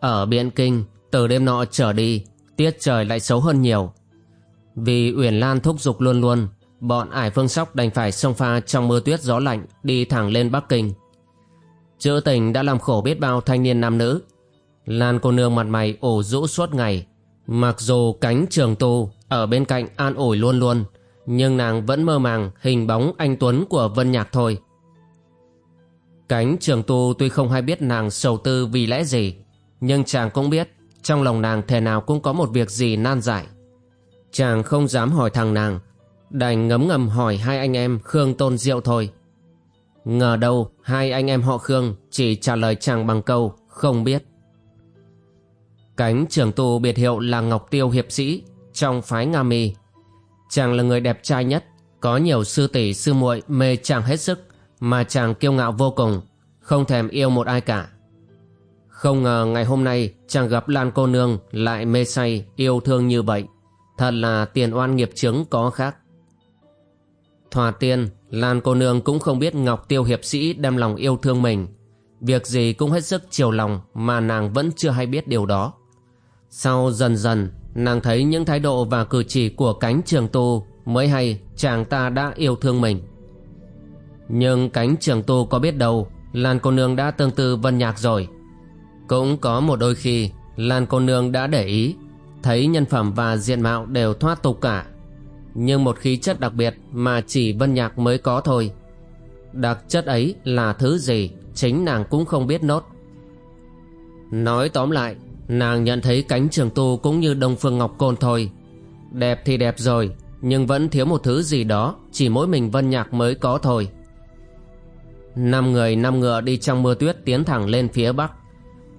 Ở Biện Kinh, từ đêm nọ trở đi, tiết trời lại xấu hơn nhiều. Vì Uyển Lan thúc giục luôn luôn, bọn ải phương sóc đành phải xông pha trong mưa tuyết gió lạnh đi thẳng lên Bắc Kinh. Chữ tình đã làm khổ biết bao thanh niên nam nữ. Lan cô nương mặt mày ổ rũ suốt ngày. Mặc dù cánh trường tu ở bên cạnh an ủi luôn luôn, nhưng nàng vẫn mơ màng hình bóng anh Tuấn của Vân Nhạc thôi. Cánh trường tu tuy không hay biết nàng sầu tư vì lẽ gì, nhưng chàng cũng biết, Trong lòng nàng thể nào cũng có một việc gì nan giải. Chàng không dám hỏi thằng nàng, Đành ngấm ngầm hỏi hai anh em Khương Tôn Diệu thôi. Ngờ đâu hai anh em họ Khương Chỉ trả lời chàng bằng câu Không biết. Cánh trưởng tù biệt hiệu là Ngọc Tiêu Hiệp Sĩ, Trong phái Nga Mi. Chàng là người đẹp trai nhất, Có nhiều sư tỷ, sư muội mê chàng hết sức, Mà chàng kiêu ngạo vô cùng, Không thèm yêu một ai cả không ngờ ngày hôm nay chàng gặp Lan cô nương lại mê say yêu thương như vậy. Thật là tiền oan nghiệp chứng có khác. Thòa tiên, Lan cô nương cũng không biết Ngọc Tiêu hiệp sĩ đem lòng yêu thương mình. Việc gì cũng hết sức chiều lòng mà nàng vẫn chưa hay biết điều đó. Sau dần dần, nàng thấy những thái độ và cử chỉ của cánh trường tu mới hay chàng ta đã yêu thương mình. Nhưng cánh trường tu có biết đâu Lan cô nương đã tương tư vân nhạc rồi cũng có một đôi khi, Lan cô nương đã để ý, Thấy nhân phẩm và diện mạo đều thoát tục cả. Nhưng một khí chất đặc biệt Mà chỉ Vân Nhạc mới có thôi. Đặc chất ấy là thứ gì, Chính nàng cũng không biết nốt. Nói tóm lại, Nàng nhận thấy cánh trường tu Cũng như Đông Phương Ngọc Côn thôi. Đẹp thì đẹp rồi, Nhưng vẫn thiếu một thứ gì đó, Chỉ mỗi mình Vân Nhạc mới có thôi. Năm người năm ngựa đi trong mưa tuyết Tiến thẳng lên phía bắc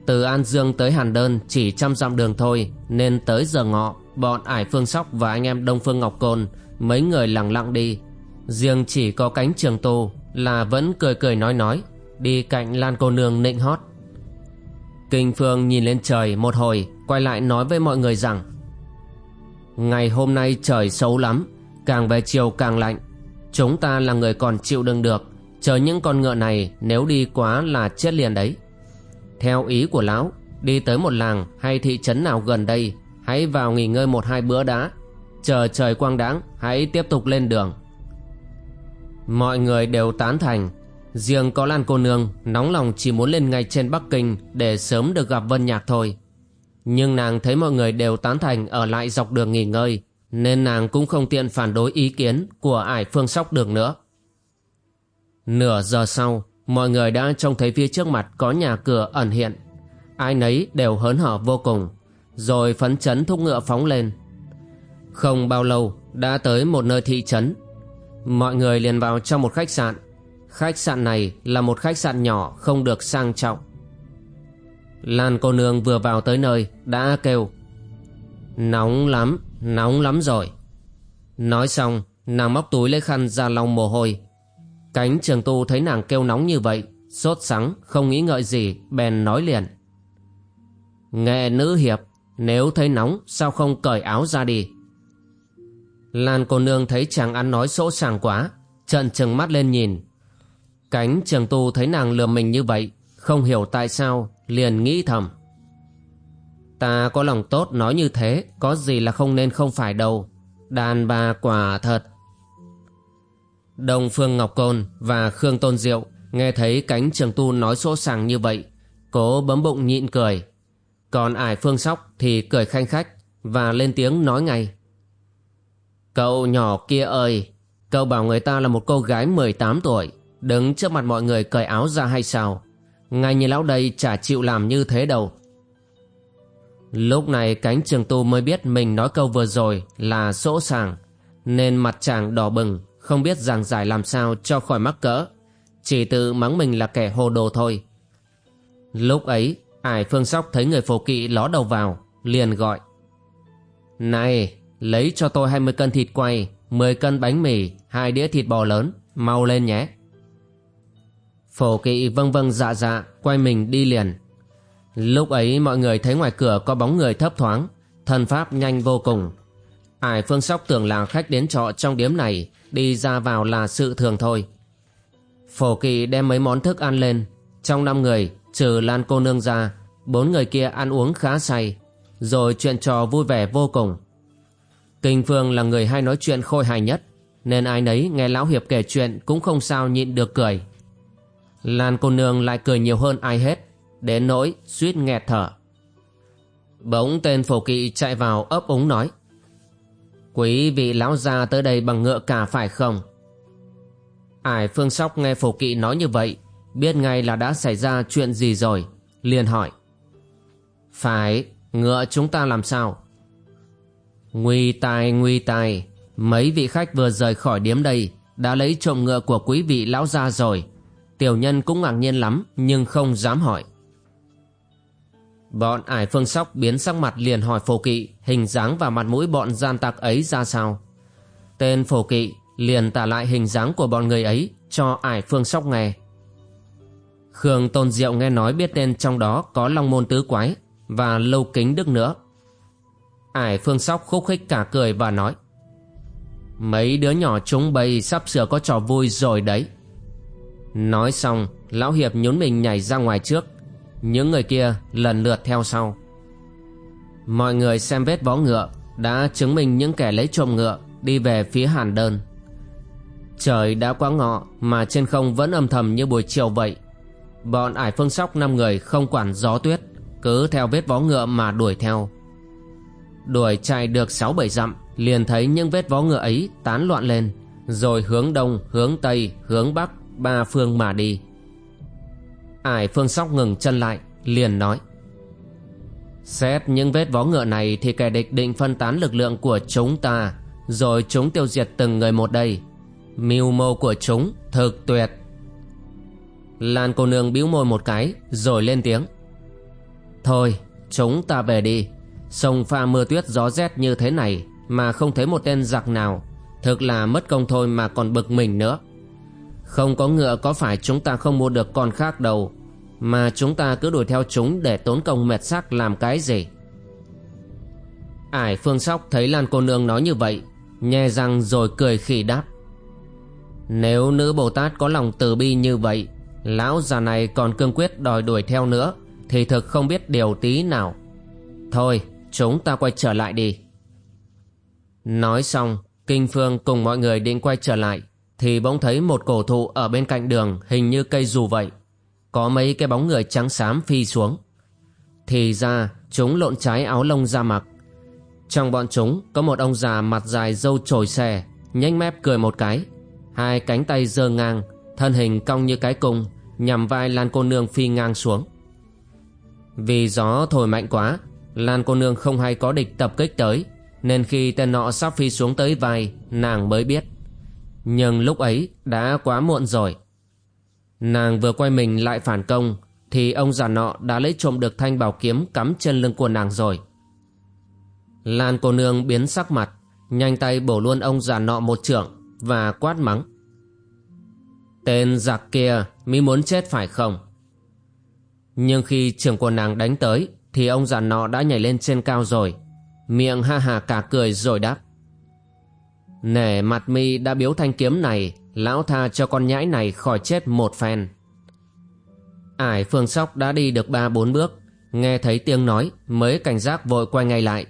từ An Dương tới Hàn Đơn chỉ trăm dặm đường thôi, Nên tới giờ ngọ, Bọn Ải Phương Sóc và anh em Đông Phương Ngọc Côn, Mấy người lặng lặng đi. Riêng chỉ có cánh trường tu Là vẫn cười cười nói nói, Đi cạnh Lan cô nương nịnh hót. Kinh Phương nhìn lên trời một hồi, Quay lại nói với mọi người rằng, Ngày hôm nay trời xấu lắm, Càng về chiều càng lạnh. Chúng ta là người còn chịu đựng được, Chờ những con ngựa này Nếu đi quá là chết liền đấy theo ý của lão, Đi tới một làng hay thị trấn nào gần đây, Hãy vào nghỉ ngơi một hai bữa đã. Chờ trời quang đãng Hãy tiếp tục lên đường. Mọi người đều tán thành. Riêng có Lan cô nương, Nóng lòng chỉ muốn lên ngay trên Bắc Kinh Để sớm được gặp Vân Nhạc thôi. Nhưng nàng thấy mọi người đều tán thành Ở lại dọc đường nghỉ ngơi, Nên nàng cũng không tiện phản đối ý kiến Của ải phương sóc đường nữa. Nửa giờ sau Mọi người đã trông thấy phía trước mặt có nhà cửa ẩn hiện. Ai nấy đều hớn hở vô cùng Rồi phấn chấn thúc ngựa phóng lên. Không bao lâu đã tới một nơi thị trấn. Mọi người liền vào trong một khách sạn. Khách sạn này là một khách sạn nhỏ không được sang trọng. Lan cô nương vừa vào tới nơi đã kêu Nóng lắm, nóng lắm rồi. Nói xong nàng móc túi lấy khăn ra lau mồ hôi Cánh trường tu thấy nàng kêu nóng như vậy, Sốt sắng, không nghĩ ngợi gì, Bèn nói liền. Nghệ nữ hiệp, Nếu thấy nóng, sao không cởi áo ra đi? Lan cô nương thấy chàng ăn nói sỗ sàng quá Trận trừng mắt lên nhìn. Cánh trường tu thấy nàng lừa mình như vậy, Không hiểu tại sao, Liền nghĩ thầm. Ta có lòng tốt nói như thế, Có gì là không nên không phải đâu. Đàn bà quả thật. Đông Phương Ngọc Côn và Khương Tôn Diệu nghe thấy cánh trường tu nói sỗ sàng như vậy, cố bấm bụng nhịn cười. Còn ải Phương Sóc thì cười khanh khách và lên tiếng nói ngay. Cậu nhỏ kia ơi, cậu bảo người ta là một cô gái 18 tuổi, đứng trước mặt mọi người cởi áo ra hay sao? Ngay như lão đây chả chịu làm như thế đâu. Lúc này cánh trường tu mới biết mình nói câu vừa rồi là sỗ sàng, nên mặt chàng đỏ bừng, không biết giảng giải làm sao cho khỏi mắc cỡ, chỉ tự mắng mình là kẻ hồ đồ thôi. Lúc ấy, ải phương sóc thấy người phổ kỵ ló đầu vào, liền gọi. Này, lấy cho tôi 20 cân thịt quay, 10 cân bánh mì, hai đĩa thịt bò lớn, mau lên nhé. Phổ kỵ vâng vâng dạ dạ, quay mình đi liền. Lúc ấy mọi người thấy ngoài cửa có bóng người thấp thoáng, thần pháp nhanh vô cùng. Ải phương sóc tưởng là khách đến trọ trong điếm này, đi ra vào là sự thường thôi. Phổ kỳ đem mấy món thức ăn lên, trong năm người, trừ Lan cô nương ra, bốn người kia ăn uống khá say, rồi chuyện trò vui vẻ vô cùng. Kinh Phương là người hay nói chuyện khôi hài nhất, nên ai nấy nghe Lão Hiệp kể chuyện cũng không sao nhịn được cười. Lan cô nương lại cười nhiều hơn ai hết, đến nỗi suýt nghẹt thở. Bỗng tên phổ kỵ chạy vào ấp úng nói. Quý vị lão gia tới đây bằng ngựa cả phải không? Ải phương sóc nghe phổ kỵ nói như vậy, biết ngay là đã xảy ra chuyện gì rồi, liền hỏi. Phải, ngựa chúng ta làm sao? Nguy tai nguy tai, mấy vị khách vừa rời khỏi điếm đây đã lấy trộm ngựa của quý vị lão gia rồi. Tiểu nhân cũng ngạc nhiên lắm nhưng không dám hỏi. Bọn ải phương sóc biến sắc mặt liền hỏi phổ kỵ hình dáng và mặt mũi bọn gian tặc ấy ra sao. Tên phổ kỵ liền tả lại hình dáng của bọn người ấy cho ải phương sóc nghe. Khương Tôn Diệu nghe nói biết tên trong đó có Long Môn Tứ Quái và Lâu Kính Đức nữa. Ải phương sóc khúc khích cả cười và nói Mấy đứa nhỏ chúng bây sắp sửa có trò vui rồi đấy. Nói xong, Lão Hiệp nhún mình nhảy ra ngoài trước những người kia lần lượt theo sau. Mọi người xem vết vó ngựa Đã chứng minh những kẻ lấy trộm ngựa Đi về phía hàn đơn. Trời đã quá ngọ Mà trên không vẫn âm thầm như buổi chiều vậy. Bọn ải phương sóc năm người không quản gió tuyết Cứ theo vết vó ngựa mà đuổi theo. Đuổi chạy được sáu bảy dặm Liền thấy những vết vó ngựa ấy tán loạn lên Rồi hướng đông, hướng tây, hướng bắc Ba phương mà đi. Ải phương sóc ngừng chân lại, Liền nói, Xét những vết vó ngựa này Thì kẻ địch định phân tán lực lượng của chúng ta, Rồi chúng tiêu diệt từng người một đây. Mưu mô của chúng thực tuyệt. Lan cô nương bĩu môi một cái, Rồi lên tiếng, Thôi, chúng ta về đi. Sông pha mưa tuyết gió rét như thế này Mà không thấy một tên giặc nào. Thực là mất công thôi mà còn bực mình nữa. Không có ngựa, có phải chúng ta không mua được con khác đâu? Mà chúng ta cứ đuổi theo chúng để tốn công mệt xác làm cái gì? Ải phương sóc thấy Lan cô nương nói như vậy Nhe răng rồi cười khỉ đáp. Nếu nữ Bồ Tát có lòng từ bi như vậy, Lão già này còn cương quyết đòi đuổi theo nữa, Thì thực không biết điều tí nào. Thôi, chúng ta quay trở lại đi. Nói xong, Kinh Phương cùng mọi người định quay trở lại. Thì bỗng thấy một cổ thụ ở bên cạnh đường Hình như cây dù vậy có mấy cái bóng người trắng xám phi xuống. Thì ra chúng lộn trái áo lông ra mặc. Trong bọn chúng có một ông già mặt dài dâu trồi xè, nhanh mép cười một cái. Hai cánh tay giơ ngang, thân hình cong như cái cung, nhằm vai Lan cô nương phi ngang xuống. Vì gió thổi mạnh quá, Lan cô nương không hay có địch tập kích tới, nên khi tên nọ sắp phi xuống tới vai, nàng mới biết. Nhưng lúc ấy đã quá muộn rồi. Nàng vừa quay mình lại phản công, Thì ông già nọ đã lấy trộm được thanh bảo kiếm cắm chân lưng của nàng rồi. Lan cô nương biến sắc mặt, Nhanh tay bổ luôn ông già nọ một trưởng Và quát mắng. Tên giặc kia, mi muốn chết phải không? Nhưng khi trưởng của nàng đánh tới, Thì ông già nọ đã nhảy lên trên cao rồi. Miệng ha hà cả cười rồi đáp. Nể mặt mi đã biếu thanh kiếm này, Lão tha cho con nhãi này khỏi chết một phen. Ải phương sóc đã đi được ba bốn bước, Nghe thấy tiếng nói, Mới cảnh giác vội quay ngay lại.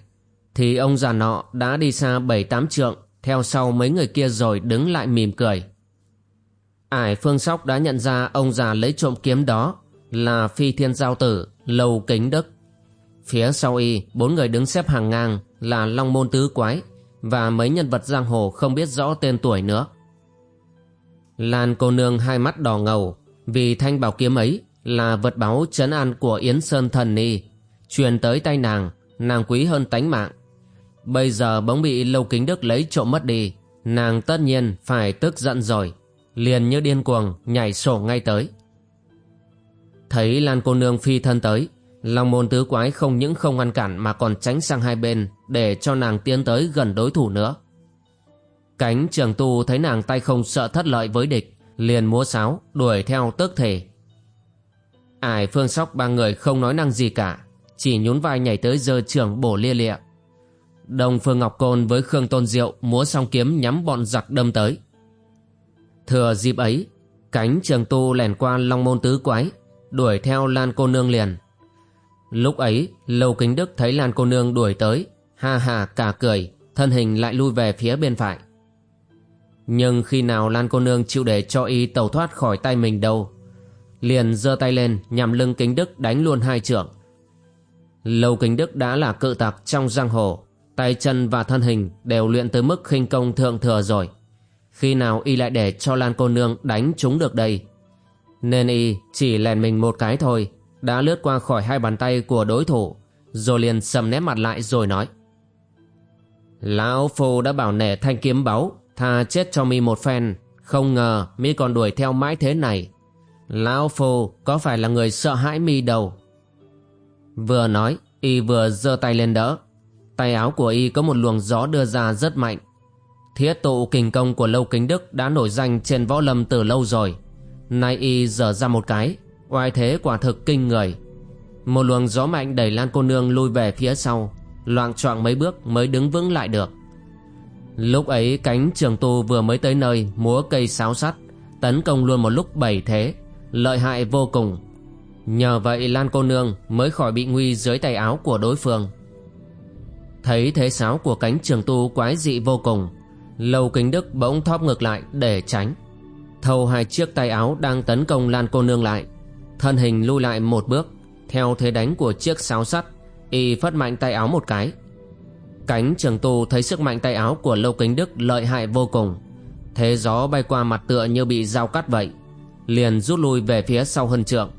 Thì ông già nọ đã đi xa bảy tám trượng, Theo sau mấy người kia rồi đứng lại mỉm cười. Ải phương sóc đã nhận ra ông già lấy trộm kiếm đó Là phi thiên giao tử Lầu kính đức. Phía sau y, bốn người đứng xếp hàng ngang Là long môn tứ quái. Và mấy nhân vật giang hồ không biết rõ tên tuổi nữa. Lan cô nương hai mắt đỏ ngầu, vì thanh bảo kiếm ấy là vật báu trấn an của Yến Sơn Thần Ni, truyền tới tay nàng nàng quý hơn tánh mạng. Bây giờ bỗng bị lâu kính đức lấy trộm mất đi, Nàng tất nhiên phải tức giận rồi, Liền như điên cuồng nhảy sổ ngay tới. Thấy Lan cô nương phi thân tới Long môn tứ quái không những không ngăn cản Mà còn tránh sang hai bên Để cho nàng tiến tới gần đối thủ nữa Cánh trường tu thấy nàng tay không sợ thất lợi với địch Liền múa sáo đuổi theo tức thể Ải phương sóc ba người không nói năng gì cả Chỉ nhún vai nhảy tới giơ trường bổ lia lịa Đồng Phương Ngọc Côn với Khương Tôn Diệu múa song kiếm nhắm bọn giặc đâm tới. Thừa dịp ấy, cánh trường tu lèn qua long môn tứ quái, đuổi theo Lan cô nương liền. Lúc ấy, Lâu Kính Đức thấy Lan cô nương đuổi tới, ha ha cả cười, thân hình lại lui về phía bên phải. Nhưng khi nào Lan cô nương chịu để cho y tẩu thoát khỏi tay mình đâu, liền giơ tay lên nhằm lưng Kính Đức đánh luôn hai trưởng. Lâu Kính Đức đã là cự tặc trong giang hồ, tay chân và thân hình đều luyện tới mức khinh công thượng thừa rồi. Khi nào y lại để cho Lan cô nương đánh chúng được đây? Nên y chỉ lèn mình một cái thôi, đã lướt qua khỏi hai bàn tay của đối thủ, rồi liền sầm nét mặt lại rồi nói. Lão Phu đã bảo nể thanh kiếm báu, tha chết cho mi một phen, không ngờ mi còn đuổi theo mãi thế này. Lão Phu có phải là người sợ hãi mi đâu? Vừa nói, y vừa giơ tay lên đỡ, Tay áo của y có một luồng gió đưa ra rất mạnh. Thiết tụ kình công của Lâu Kính Đức đã nổi danh trên võ lâm từ lâu rồi. Nay y giở ra một cái, oai thế quả thực kinh người. Một luồng gió mạnh đẩy Lan cô nương lui về phía sau, loạn choạng mấy bước mới đứng vững lại được. Lúc ấy cánh trường tu vừa mới tới nơi múa cây sáo sắt, tấn công luôn một lúc bảy thế, lợi hại vô cùng. Nhờ vậy Lan cô nương mới khỏi bị nguy dưới tay áo của đối phương. Thấy thế sáo của cánh trường tu quái dị vô cùng Lâu kính đức bỗng thóp ngược lại để tránh Thâu hai chiếc tay áo đang tấn công Lan cô nương lại Thân hình lui lại một bước, Theo thế đánh của chiếc sáo sắt, Y phất mạnh tay áo một cái. Cánh trường tu thấy sức mạnh tay áo của Lâu Kính Đức lợi hại vô cùng, Thế gió bay qua mặt tựa như bị dao cắt vậy, Liền rút lui về phía sau hơn trượng,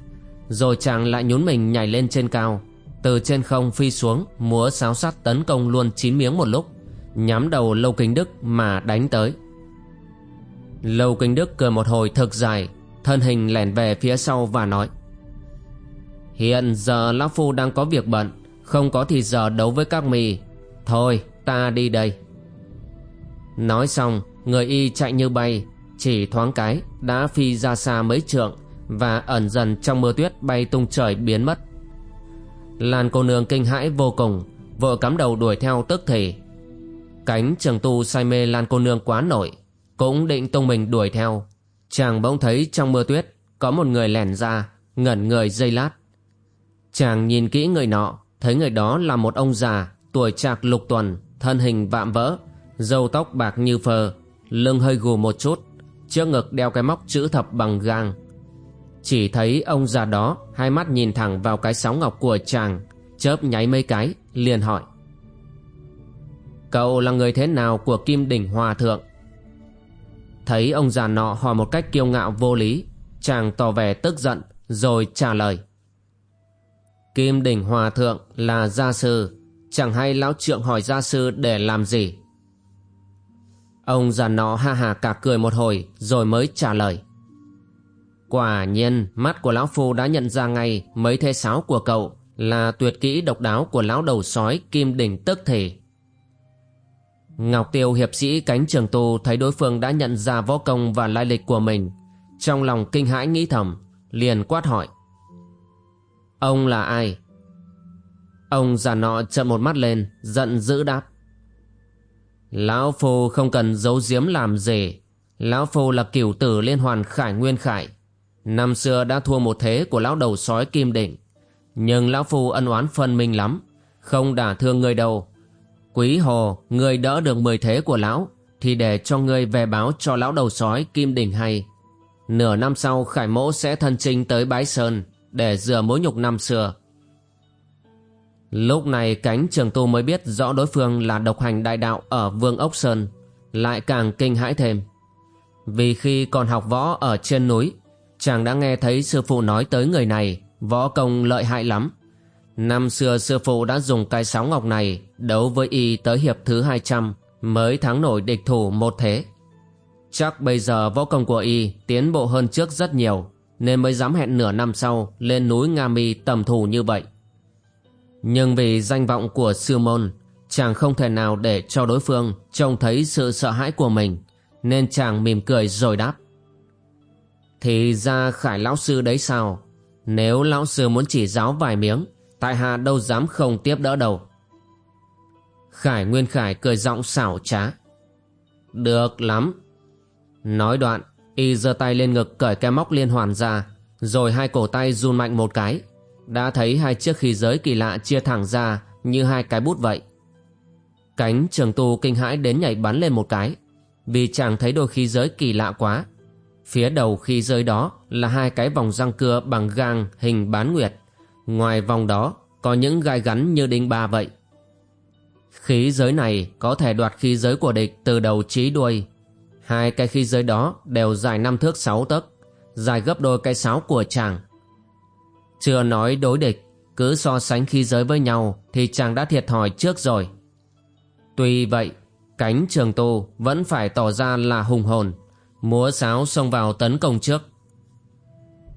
Rồi chàng lại nhún mình nhảy lên trên cao, từ trên không phi xuống, múa sáo sắt tấn công luôn chín miếng một lúc, nhắm đầu lâu kính đức mà đánh tới. Lâu kính đức cười một hồi thực dài thân hình lẻn về phía sau và nói, hiện giờ lão phu đang có việc bận, không có thì giờ đấu với các mì. Thôi, ta đi đây. Nói xong, người y chạy như bay, chỉ thoáng cái đã phi ra xa mấy trượng và ẩn dần trong mưa tuyết bay tung trời biến mất. Lan cô nương kinh hãi vô cùng, Vợ cắm đầu đuổi theo tức thì. Cánh trường tu say mê Lan cô nương quá nổi, Cũng định tung mình đuổi theo. Chàng bỗng thấy trong mưa tuyết Có một người lẻn ra, Ngẩn người dây lát. Chàng nhìn kỹ người nọ, Thấy người đó là một ông già, Tuổi trạc lục tuần, Thân hình vạm vỡ, Râu tóc bạc như phờ Lưng hơi gù một chút, Trước ngực đeo cái móc chữ thập bằng gang. Chỉ thấy ông già đó, hai mắt nhìn thẳng vào cái sóng ngọc của chàng, chớp nháy mấy cái, liền hỏi. Cậu là người thế nào của kim đỉnh hòa thượng? Thấy ông già nọ hỏi một cách kiêu ngạo vô lý. Chàng tỏ vẻ tức giận, rồi trả lời. Kim đỉnh hòa thượng là gia sư. Chẳng hay lão trượng hỏi gia sư để làm gì? Ông già nọ ha hà cả cười một hồi, rồi mới trả lời. Quả nhiên, mắt của lão phu đã nhận ra ngay mấy thế sáo của cậu là tuyệt kỹ độc đáo của lão đầu sói kim đỉnh tức thể. Ngọc Tiêu hiệp sĩ cánh trường tu thấy đối phương đã nhận ra võ công và lai lịch của mình. Trong lòng kinh hãi nghĩ thầm, liền quát hỏi. Ông là ai? Ông già nọ trợn một mắt lên, giận dữ đáp. Lão Phu không cần giấu giếm làm gì. Lão Phu là cửu tử liên hoàn khải nguyên khải Năm xưa đã thua một thế của lão đầu sói Kim Định Nhưng lão phu ân oán phân minh lắm Không đả thương người đâu Quý hồ, Người đỡ được mười thế của lão, Thì để cho người về báo cho lão đầu sói Kim Đình hay. Nửa năm sau, Khải Mỗ sẽ thân trinh tới Bái Sơn Để rửa mối nhục năm xưa. Lúc này, cánh trường tu mới biết rõ đối phương là độc hành đại đạo ở Vương Ốc Sơn, Lại càng kinh hãi thêm. Vì khi còn học võ ở trên núi, chàng đã nghe thấy sư phụ nói tới người này, võ công lợi hại lắm năm xưa sư phụ đã dùng cái sáo ngọc này đấu với y tới hiệp thứ 200 mới thắng nổi địch thủ một thế. Chắc bây giờ võ công của y tiến bộ hơn trước rất nhiều nên mới dám hẹn nửa năm sau lên núi Nga Mi tầm thủ như vậy. Nhưng vì danh vọng của sư môn, chàng không thể nào để cho đối phương trông thấy sự sợ hãi của mình, nên chàng mỉm cười rồi đáp. Thì ra khải lão sư đấy sao? Nếu lão sư muốn chỉ giáo vài miếng, tại hạ đâu dám không tiếp đỡ đâu. Khải Nguyên Khải cười giọng xảo trá. Được lắm. Nói đoạn, y giơ tay lên ngực cởi cái móc liên hoàn ra, rồi hai cổ tay run mạnh một cái. Đã thấy hai chiếc khí giới kỳ lạ chia thẳng ra như hai cái bút vậy. Cánh trường tu kinh hãi đến nhảy bắn lên một cái, vì chàng thấy đôi khí giới kỳ lạ quá. Phía đầu khí giới đó là hai cái vòng răng cưa bằng gang hình bán nguyệt. Ngoài vòng đó có những gai gắn như đinh ba vậy. Khí giới này có thể đoạt khí giới của địch từ đầu chí đuôi. Hai cái khí giới đó đều dài năm thước sáu tấc, dài gấp đôi cái sáo của chàng. Chưa nói đối địch, cứ so sánh khí giới với nhau thì chàng đã thiệt thòi trước rồi. Tuy vậy, cánh trường tu vẫn phải tỏ ra là hùng hồn, múa sáo xông vào tấn công trước.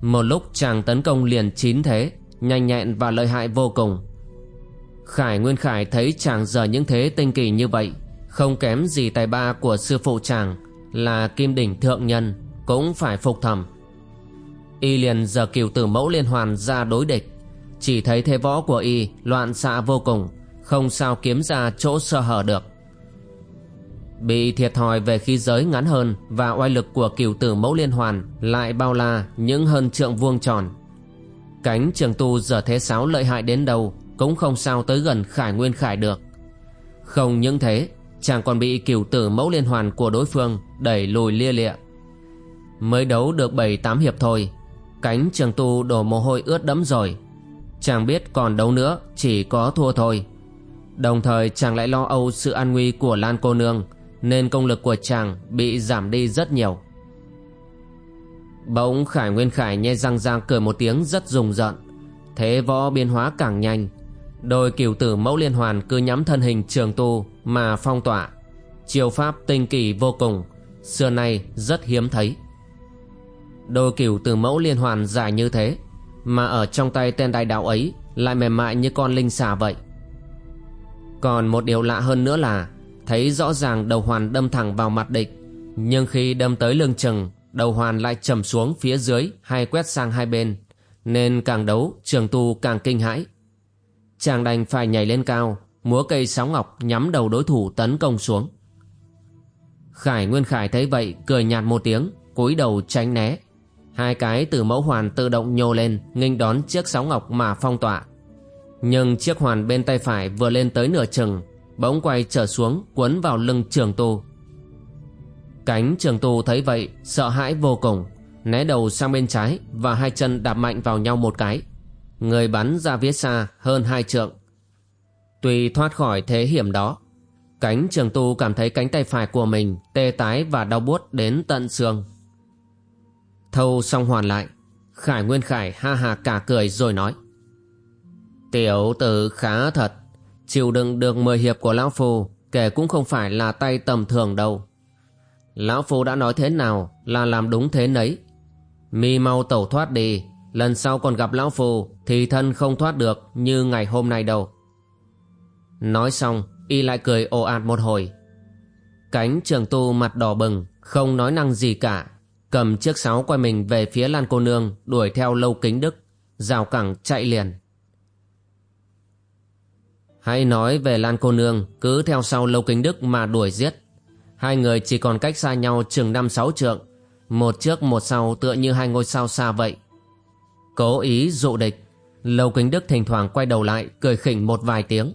Một lúc chàng tấn công liền chín thế, nhanh nhẹn và lợi hại vô cùng. Khải Nguyên Khải thấy chàng giờ những thế tinh kỳ như vậy, không kém gì tài ba của sư phụ chàng là kim đỉnh thượng nhân, cũng phải phục thầm. Y liền giờ kiều tử mẫu liên hoàn ra đối địch, chỉ thấy thế võ của Y loạn xạ vô cùng, không sao kiếm ra chỗ sơ hở được. Bị thiệt thòi về khí giới ngắn hơn và oai lực của cửu tử mẫu liên hoàn lại bao la những hơn trượng vuông tròn. Cánh trường tu giờ thế sáo lợi hại đến đâu cũng không sao tới gần khải nguyên khải được. Không những thế, chàng còn bị cửu tử mẫu liên hoàn của đối phương đẩy lùi lia lịa. Mới đấu được 7-8 hiệp thôi, cánh trường tu đổ mồ hôi ướt đẫm rồi. Chàng biết còn đấu nữa chỉ có thua thôi. Đồng thời chàng lại lo âu sự an nguy của Lan cô nương nên công lực của chàng bị giảm đi rất nhiều. Bỗng Khải Nguyên Khải nhe răng rang cười một tiếng rất rùng rợn. Thế võ biến hóa càng nhanh. Đôi cửu tử mẫu liên hoàn cứ nhắm thân hình trường tu mà phong tỏa. Chiêu pháp tinh kỳ vô cùng, xưa nay rất hiếm thấy. Đôi cửu tử mẫu liên hoàn dài như thế, mà ở trong tay tên đại đạo ấy lại mềm mại như con linh xà vậy. Còn một điều lạ hơn nữa là thấy rõ ràng đầu hoàn đâm thẳng vào mặt địch nhưng khi đâm tới lưng chừng đầu hoàn lại trầm xuống phía dưới hay quét sang hai bên. Nên càng đấu, trường tu càng kinh hãi. Chàng đành phải nhảy lên cao, múa cây sáo ngọc nhắm đầu đối thủ tấn công xuống. Khải nguyên khải thấy vậy, cười nhạt một tiếng, cúi đầu tránh né. Hai cái từ mẫu hoàn tự động nhô lên, nghênh đón chiếc sáo ngọc mà phong tỏa. Nhưng chiếc hoàn bên tay phải vừa lên tới nửa chừng, bỗng quay trở xuống quấn vào lưng trường tu cánh, trường tu thấy vậy, sợ hãi vô cùng. Né đầu sang bên trái và hai chân đạp mạnh vào nhau một cái. Người bắn ra phía xa hơn hai trượng. Tuy thoát khỏi thế hiểm đó, cánh trường tu cảm thấy cánh tay phải của mình tê tái và đau buốt đến tận xương. Thâu xong hoàn lại, khải nguyên khải ha hà cả cười rồi nói, tiểu tử khá thật, chịu đựng được mười hiệp của Lão Phu kể cũng không phải là tay tầm thường đâu. Lão Phu đã nói thế nào là làm đúng thế nấy. Mi mau tẩu thoát đi, lần sau còn gặp Lão Phu thì thân không thoát được như ngày hôm nay đâu. Nói xong, y lại cười ồ ạt một hồi. Cánh trường tu mặt đỏ bừng, không nói năng gì cả, cầm chiếc sáo quay mình về phía Lan cô nương đuổi theo lâu kính đức, rào cẳng chạy liền. Hãy nói về Lan cô nương cứ theo sau Lâu Kính Đức mà đuổi giết. Hai người chỉ còn cách xa nhau chừng năm sáu trượng, một trước một sau tựa như hai ngôi sao xa vậy. Cố ý dụ địch, Lâu Kính Đức thỉnh thoảng quay đầu lại cười khỉnh một vài tiếng.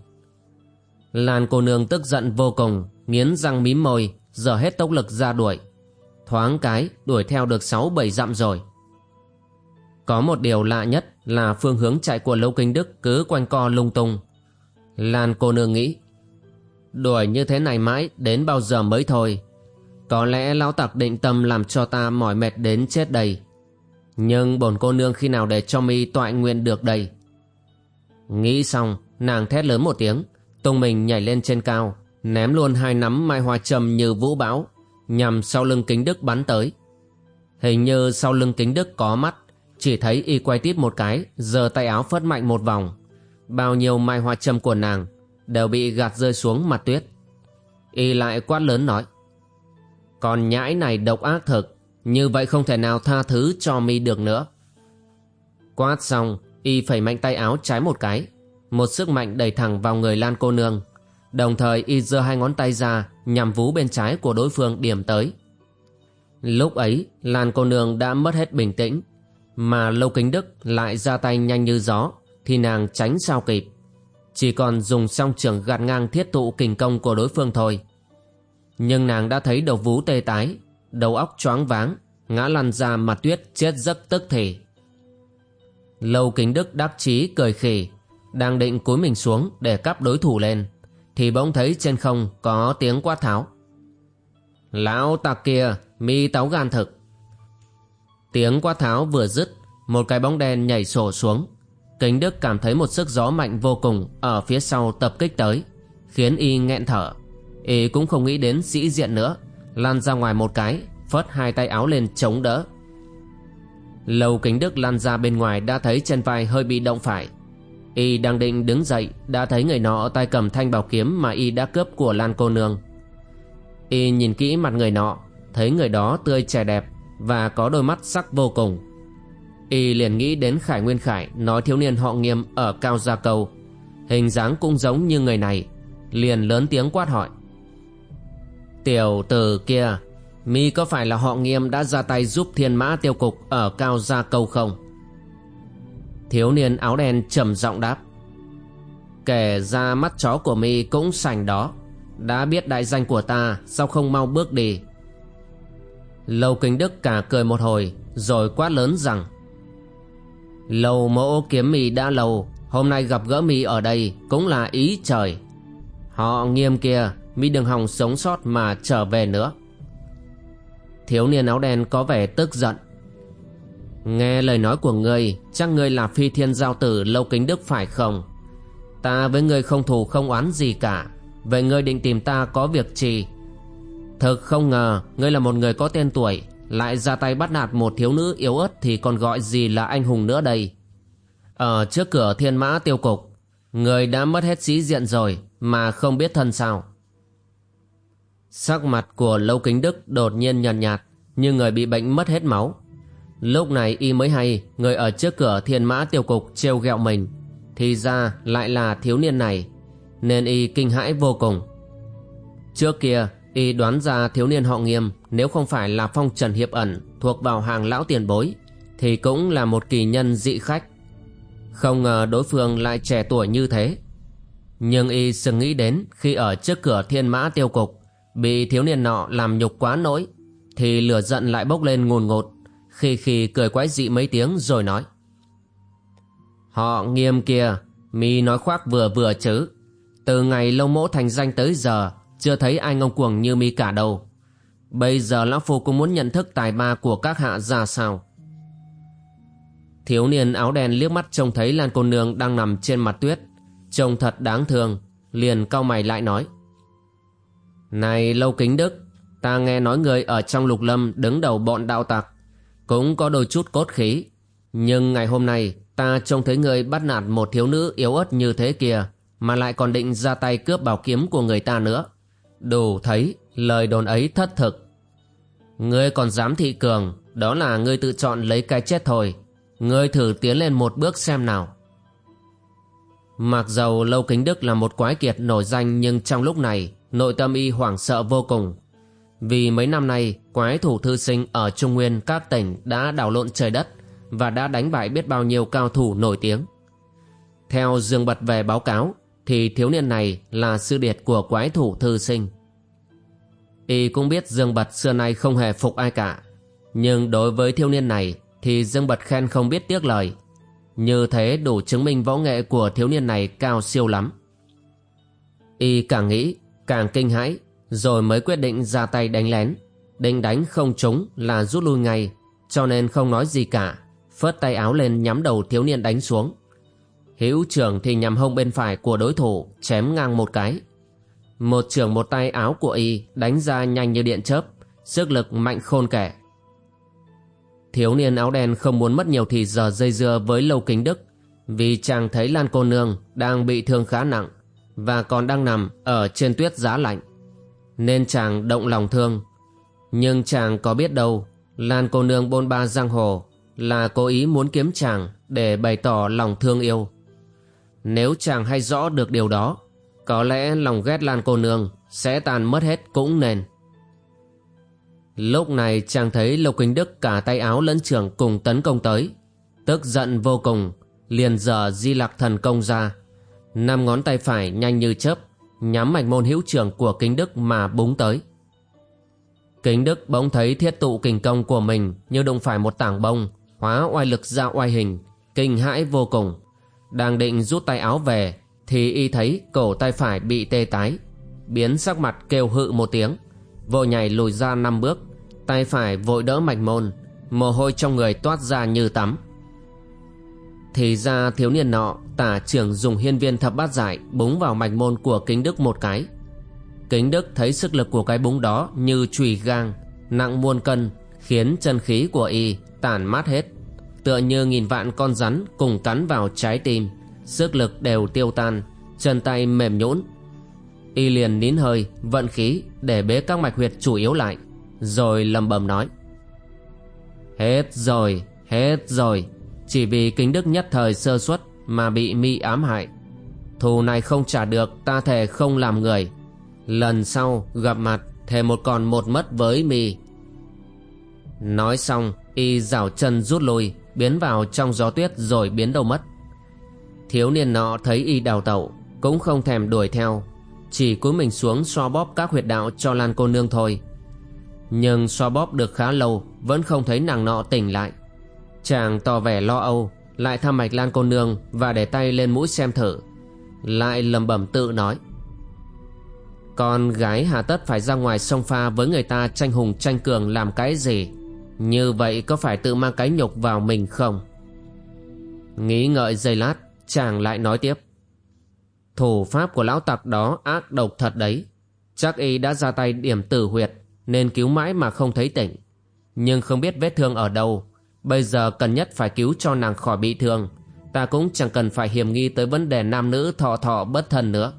Lan cô nương tức giận vô cùng, nghiến răng mím môi, giờ hết tốc lực ra đuổi. Thoáng cái đuổi theo được sáu bảy dặm rồi. Có một điều lạ nhất là phương hướng chạy của Lâu Kính Đức cứ quanh co lung tung, Lan cô nương nghĩ Đuổi như thế này mãi đến bao giờ mới thôi Có lẽ lão tặc định tâm làm cho ta mỏi mệt đến chết đây Nhưng bổn cô nương khi nào để cho mi toại nguyện được đây Nghĩ xong nàng thét lớn một tiếng Tung mình nhảy lên trên cao ném luôn hai nắm mai hoa trầm như vũ bão, nhằm sau lưng kính đức bắn tới. Hình như sau lưng kính đức có mắt, chỉ thấy y quay tít một cái, giơ tay áo phất mạnh một vòng. Bao nhiêu mai hoa trầm của nàng đều bị gạt rơi xuống mặt tuyết. Y lại quát lớn nói. Còn nhãi này độc ác thực, như vậy không thể nào tha thứ cho mi được nữa. Quát xong, y phẩy mạnh tay áo trái một cái, một sức mạnh đẩy thẳng vào người Lan cô nương. Đồng thời y giơ hai ngón tay ra nhằm vú bên trái của đối phương điểm tới. Lúc ấy, Lan cô nương đã mất hết bình tĩnh, mà Lâu Kính Đức lại ra tay nhanh như gió, thì nàng tránh sao kịp. Chỉ còn dùng song trường gạt ngang thiết tụ kình công của đối phương thôi. Nhưng nàng đã thấy đầu vú tê tái, đầu óc choáng váng, ngã lăn ra mặt tuyết chết giấc tức thì. Lâu Kính Đức đắc chí cười khỉ, đang định cúi mình xuống để cắp đối thủ lên, thì bỗng thấy trên không có tiếng quát tháo. Lão tặc kia, mi táo gan thực. Tiếng quát tháo vừa dứt, một cái bóng đen nhảy sổ xuống. Kính Đức cảm thấy một sức gió mạnh vô cùng ở phía sau tập kích tới, khiến y nghẹn thở. Y cũng không nghĩ đến sĩ diện nữa, lan ra ngoài một cái, phớt hai tay áo lên chống đỡ. Lầu Kính Đức lan ra bên ngoài đã thấy chân vai hơi bị động phải. Y đang định đứng dậy đã thấy người nọ tay cầm thanh bảo kiếm mà Y đã cướp của Lan cô nương. Y nhìn kỹ mặt người nọ, thấy người đó tươi trẻ đẹp và có đôi mắt sắc vô cùng. Y liền nghĩ đến Khải Nguyên Khải nói thiếu niên họ nghiêm ở Cao Gia Cầu. Hình dáng cũng giống như người này, liền lớn tiếng quát hỏi. Tiểu tử kia, mi có phải là họ nghiêm đã ra tay giúp thiên mã tiêu cục ở Cao Gia Cầu không? Thiếu niên áo đen trầm giọng đáp. Kể ra mắt chó của mi cũng sành đó. Đã biết đại danh của ta Sao không mau bước đi Lâu kính đức cả cười một hồi Rồi quát lớn rằng Lâu mẫu kiếm mì đã lâu, Hôm nay gặp gỡ mì ở đây Cũng là ý trời. Họ nghiêm kia mì đừng hòng sống sót mà trở về nữa. Thiếu niên áo đen có vẻ tức giận. Nghe lời nói của ngươi, Chắc ngươi là phi thiên giao tử Lâu kính đức phải không? Ta với ngươi không thù không oán gì cả. Vậy ngươi định tìm ta có việc gì Thực không ngờ, Ngươi là một người có tên tuổi lại ra tay bắt nạt một thiếu nữ yếu ớt Thì còn gọi gì là anh hùng nữa đây? Ở trước cửa thiên mã tiêu cục Người đã mất hết sĩ diện rồi Mà không biết thân sao. Sắc mặt của Lâu Kính Đức đột nhiên nhợt nhạt, Như người bị bệnh mất hết máu. Lúc này y mới hay Người ở trước cửa thiên mã tiêu cục trêu ghẹo mình. Thì ra lại là thiếu niên này nên y kinh hãi vô cùng. Trước kia, y đoán ra thiếu niên họ nghiêm nếu không phải là phong trần hiệp ẩn thuộc vào hàng lão tiền bối, thì cũng là một kỳ nhân dị khách. Không ngờ đối phương lại trẻ tuổi như thế. Nhưng y sừng nghĩ đến khi ở trước cửa thiên mã tiêu cục, bị thiếu niên nọ làm nhục quá nỗi, thì lửa giận lại bốc lên ngùn ngột, khi khi cười quái dị mấy tiếng rồi nói. Họ nghiêm kia, mi nói khoác vừa vừa chứ. Từ ngày lâu mỗ thành danh tới giờ Chưa thấy ai ngông cuồng như mi cả đâu Bây giờ Lão Phu cũng muốn nhận thức tài ba của các hạ ra sao? Thiếu niên áo đen liếc mắt trông thấy Lan cô nương đang nằm trên mặt tuyết. Trông thật đáng thương, Liền cau mày lại nói. Này, lâu kính đức, Ta nghe nói người ở trong lục lâm đứng đầu bọn đạo tặc, Cũng có đôi chút cốt khí. Nhưng ngày hôm nay, ta trông thấy người bắt nạt một thiếu nữ yếu ớt như thế kia, mà lại còn định ra tay cướp bảo kiếm của người ta nữa. Đủ thấy lời đồn ấy thất thực. Ngươi còn dám thị cường, đó là ngươi tự chọn lấy cái chết thôi. Ngươi thử tiến lên một bước xem nào. Mặc dầu Lâu Kính Đức là một quái kiệt nổi danh nhưng trong lúc này nội tâm y hoảng sợ vô cùng. Vì mấy năm nay quái thủ thư sinh ở Trung Nguyên các tỉnh đã đảo lộn trời đất và đã đánh bại biết bao nhiêu cao thủ nổi tiếng. Theo Dương Bật về báo cáo thì thiếu niên này là sư điệt của quái thủ thư sinh. Y cũng biết Dương Bật xưa nay không hề phục ai cả, nhưng đối với thiếu niên này thì Dương Bật khen không biết tiếc lời. Như thế đủ chứng minh võ nghệ của thiếu niên này cao siêu lắm. Y càng nghĩ, càng kinh hãi, rồi mới quyết định ra tay đánh lén. Định đánh không trúng là rút lui ngay, cho nên không nói gì cả, phớt tay áo lên nhắm đầu thiếu niên đánh xuống hữu trưởng thì nhằm hông bên phải của đối thủ chém ngang một cái một trưởng một tay áo của y đánh ra nhanh như điện chớp, sức lực mạnh khôn kể. Thiếu niên áo đen không muốn mất nhiều thì giờ dây dưa với lâu kính đức, vì chàng thấy lan cô nương đang bị thương khá nặng và còn đang nằm ở trên tuyết giá lạnh, nên chàng động lòng thương. Nhưng chàng có biết đâu, lan cô nương bôn ba giang hồ là cố ý muốn kiếm chàng để bày tỏ lòng thương yêu. Nếu chàng hay rõ được điều đó có lẽ lòng ghét lan cô nương sẽ tàn mất hết cũng nên. Lúc này chàng thấy lục kính đức cả tay áo lẫn trưởng cùng tấn công tới. Tức giận vô cùng, liền dở di lạc thần công ra. Năm ngón tay phải nhanh như chớp, nhắm mạch môn hữu trưởng của kính đức mà búng tới. Kính đức bỗng thấy thiết tụ kình công của mình như đụng phải một tảng bông, hóa oai lực ra oai hình, kinh hãi vô cùng, đang định rút tay áo về thì y thấy cổ tay phải bị tê tái, biến sắc mặt kêu hự một tiếng, vội nhảy lùi ra năm bước, tay phải vội đỡ mạch môn, mồ hôi trong người toát ra như tắm. Thì ra thiếu niên nọ, tả trưởng dùng hiên viên thập bát giải búng vào mạch môn của kính đức một cái. Kính đức thấy sức lực của cái búng đó như chùy gang, nặng muôn cân, khiến chân khí của y tản mát hết, tựa như nghìn vạn con rắn cùng cắn vào trái tim sức lực đều tiêu tan, chân tay mềm nhũn. Y liền nín hơi, vận khí để bế các mạch huyệt chủ yếu lại, rồi lầm bầm nói. Hết rồi hết rồi, chỉ vì kính đức nhất thời sơ suất mà bị mi ám hại. Thù này không trả được, ta thề không làm người. Lần sau gặp mặt, thề một còn một mất với mi. Nói xong, y rảo chân rút lui, biến vào trong gió tuyết rồi biến đâu mất thiếu niên nọ thấy y đào tẩu, cũng không thèm đuổi theo, chỉ cúi mình xuống xoa bóp các huyệt đạo cho lan cô nương thôi. Nhưng xoa bóp được khá lâu, vẫn không thấy nàng nọ tỉnh lại. Chàng tỏ vẻ lo âu, lại thăm mạch lan cô nương và để tay lên mũi xem thử, lại lầm bẩm tự nói. Con gái hà tất phải ra ngoài sông pha với người ta tranh hùng tranh cường làm cái gì? Như vậy có phải tự mang cái nhục vào mình không? Nghĩ ngợi giây lát chàng lại nói tiếp. Thủ pháp của lão tặc đó ác độc thật đấy. Chắc y đã ra tay điểm tử huyệt, nên cứu mãi mà không thấy tỉnh. Nhưng không biết vết thương ở đâu. Bây giờ cần nhất phải cứu cho nàng khỏi bị thương. Ta cũng chẳng cần phải hiểm nghi tới vấn đề nam nữ thọ thọ bất thân nữa.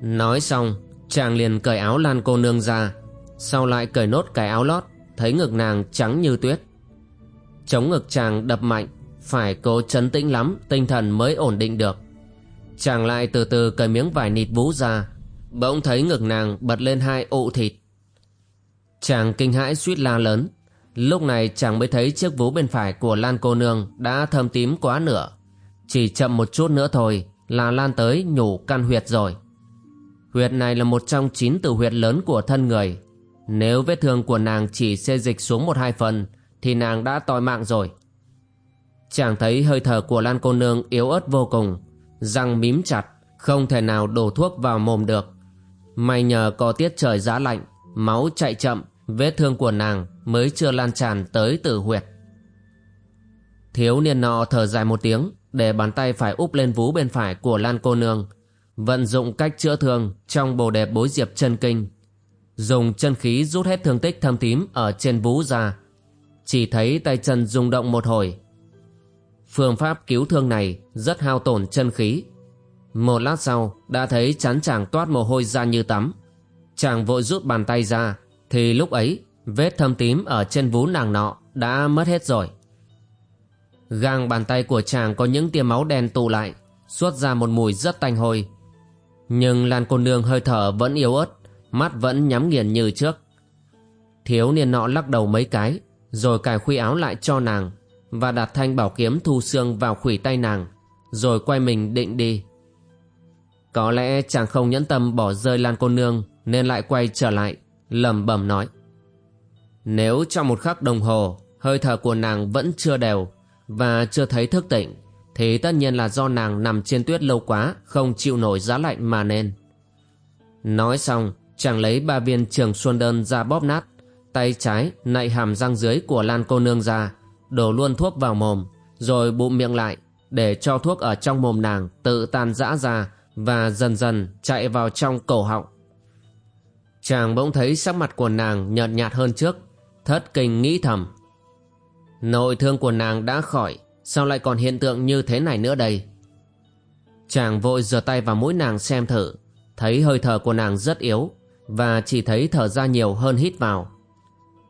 Nói xong, chàng liền cởi áo lan cô nương ra. Sau lại cởi nốt cái áo lót, thấy ngực nàng trắng như tuyết. Chống ngực chàng đập mạnh phải cố chấn tĩnh lắm, tinh thần mới ổn định được. Chàng lại từ từ cởi miếng vải nịt vú ra, bỗng thấy ngực nàng bật lên hai ụ thịt. Chàng kinh hãi suýt la lớn. Lúc này chàng mới thấy chiếc vú bên phải của lan cô nương đã thâm tím quá nửa. Chỉ chậm một chút nữa thôi là lan tới nhủ căn huyệt rồi. Huyệt này là một trong chín tử huyệt lớn của thân người. Nếu vết thương của nàng chỉ xê dịch xuống một hai phần, thì nàng đã toi mạng rồi chàng thấy hơi thở của lan cô nương yếu ớt vô cùng. Răng mím chặt, không thể nào đổ thuốc vào mồm được. May nhờ có tiết trời giá lạnh, máu chạy chậm, vết thương của nàng mới chưa lan tràn tới tử huyệt. Thiếu niên nọ thở dài một tiếng, để bàn tay phải úp lên vú bên phải của lan cô nương, vận dụng cách chữa thương trong bồ đẹp bối diệp chân kinh. Dùng chân khí rút hết thương tích thâm tím ở trên vú ra. Chỉ thấy tay chân rung động một hồi phương pháp cứu thương này rất hao tổn chân khí. Một lát sau, đã thấy chán chàng toát mồ hôi ra như tắm. Chàng vội rút bàn tay ra, thì lúc ấy, vết thâm tím ở trên vú nàng nọ đã mất hết rồi. Gang bàn tay của chàng có những tia máu đen tụ lại, xuất ra một mùi rất tanh hôi. Nhưng lan cô nương hơi thở vẫn yếu ớt, mắt vẫn nhắm nghiền như trước. Thiếu niên nọ lắc đầu mấy cái, rồi cài khuy áo lại cho nàng và đặt thanh bảo kiếm thu xương vào khủy tay nàng, rồi quay mình định đi. Có lẽ chàng không nhẫn tâm bỏ rơi lan cô nương, nên lại quay trở lại, lẩm bẩm nói. Nếu trong một khắc đồng hồ, hơi thở của nàng vẫn chưa đều và chưa thấy thức tỉnh, thì tất nhiên là do nàng nằm trên tuyết lâu quá, không chịu nổi giá lạnh mà nên. Nói xong, chàng lấy ba viên trường xuân đơn ra bóp nát, tay trái nạy hàm răng dưới của lan cô nương ra đổ luôn thuốc vào mồm rồi bụm miệng lại để cho thuốc ở trong mồm nàng tự tan rã ra và dần dần chạy vào trong cổ họng. Chàng bỗng thấy sắc mặt của nàng nhợt nhạt hơn trước, thất kinh nghĩ thầm. Nội thương của nàng đã khỏi, sao lại còn hiện tượng như thế này nữa đây? Chàng vội rửa tay vào mũi nàng xem thử, thấy hơi thở của nàng rất yếu và chỉ thấy thở ra nhiều hơn hít vào.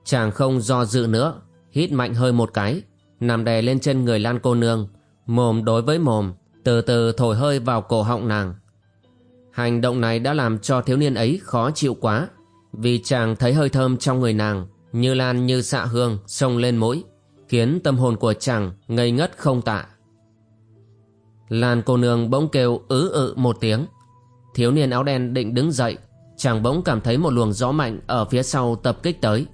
Chàng không do dự nữa, hít mạnh hơi một cái, nằm đè lên chân người Lan cô nương, mồm đối với mồm, từ từ thổi hơi vào cổ họng nàng. Hành động này đã làm cho thiếu niên ấy khó chịu quá, vì chàng thấy hơi thơm trong người nàng, như lan như xạ hương xông lên mũi, khiến tâm hồn của chàng ngây ngất không tạ. Lan cô nương bỗng kêu ứ ự một tiếng. Thiếu niên áo đen định đứng dậy, chàng bỗng cảm thấy một luồng gió mạnh ở phía sau tập kích tới.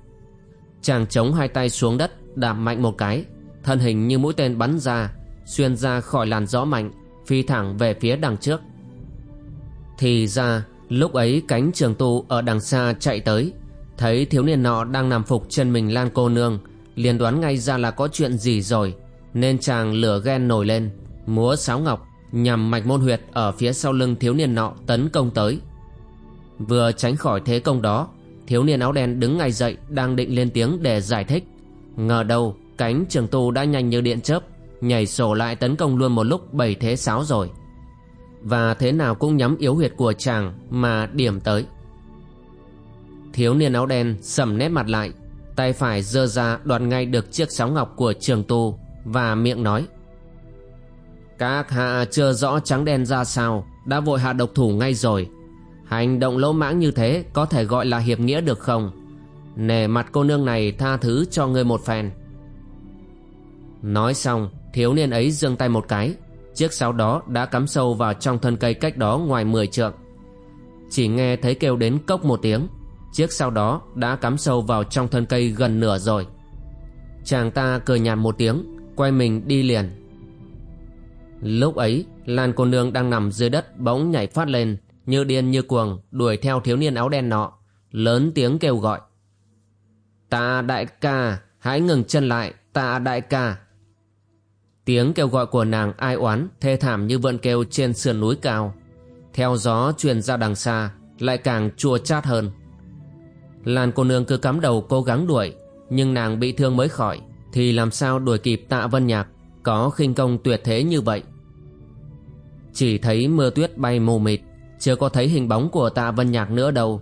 Chàng chống hai tay xuống đất, đạp mạnh một cái, thân hình như mũi tên bắn ra, xuyên ra khỏi làn gió mạnh, phi thẳng về phía đằng trước. Thì ra, lúc ấy cánh trường tu ở đằng xa chạy tới, thấy thiếu niên nọ đang nằm phục chân mình Lan cô nương, liền đoán ngay ra là có chuyện gì rồi, nên chàng lửa ghen nổi lên, múa sáo ngọc nhằm mạch môn huyệt ở phía sau lưng thiếu niên nọ tấn công tới. Vừa tránh khỏi thế công đó, thiếu niên áo đen đứng ngay dậy đang định lên tiếng để giải thích. Ngờ đâu cánh trường tu đã nhanh như điện chớp, nhảy sổ lại tấn công luôn một lúc bảy thế sáo rồi. Và thế nào cũng nhắm yếu huyệt của chàng mà điểm tới. Thiếu niên áo đen sầm nét mặt lại, tay phải giơ ra đoạt ngay được chiếc sáo ngọc của trường tu và miệng nói. Các hạ chưa rõ trắng đen ra sao Đã vội hạ độc thủ ngay rồi Hành động lỗ mãng như thế Có thể gọi là hiệp nghĩa được không? Nể mặt cô nương này tha thứ cho ngươi một phen. Nói xong, Thiếu niên ấy giương tay một cái. Chiếc sáo đó đã cắm sâu vào trong thân cây cách đó ngoài 10 trượng. Chỉ nghe thấy kêu đến cốc một tiếng, Chiếc sáo đó đã cắm sâu vào trong thân cây gần nửa rồi. Chàng ta cười nhạt một tiếng, Quay mình đi liền. Lúc ấy Lan cô nương đang nằm dưới đất bỗng nhảy phát lên. Như điên như cuồng, đuổi theo thiếu niên áo đen nọ, Lớn tiếng kêu gọi. Ta đại ca, Hãy ngừng chân lại, Ta đại ca. Tiếng kêu gọi của nàng ai oán, Thê thảm như vượn kêu trên sườn núi cao. Theo gió truyền ra đằng xa, Lại càng chua chát hơn. Lan cô nương cứ cắm đầu cố gắng đuổi, Nhưng nàng bị thương mới khỏi, Thì làm sao đuổi kịp tạ vân nhạc, có khinh công tuyệt thế như vậy? Chỉ thấy mưa tuyết bay mù mịt chưa có thấy hình bóng của tạ vân nhạc nữa đâu.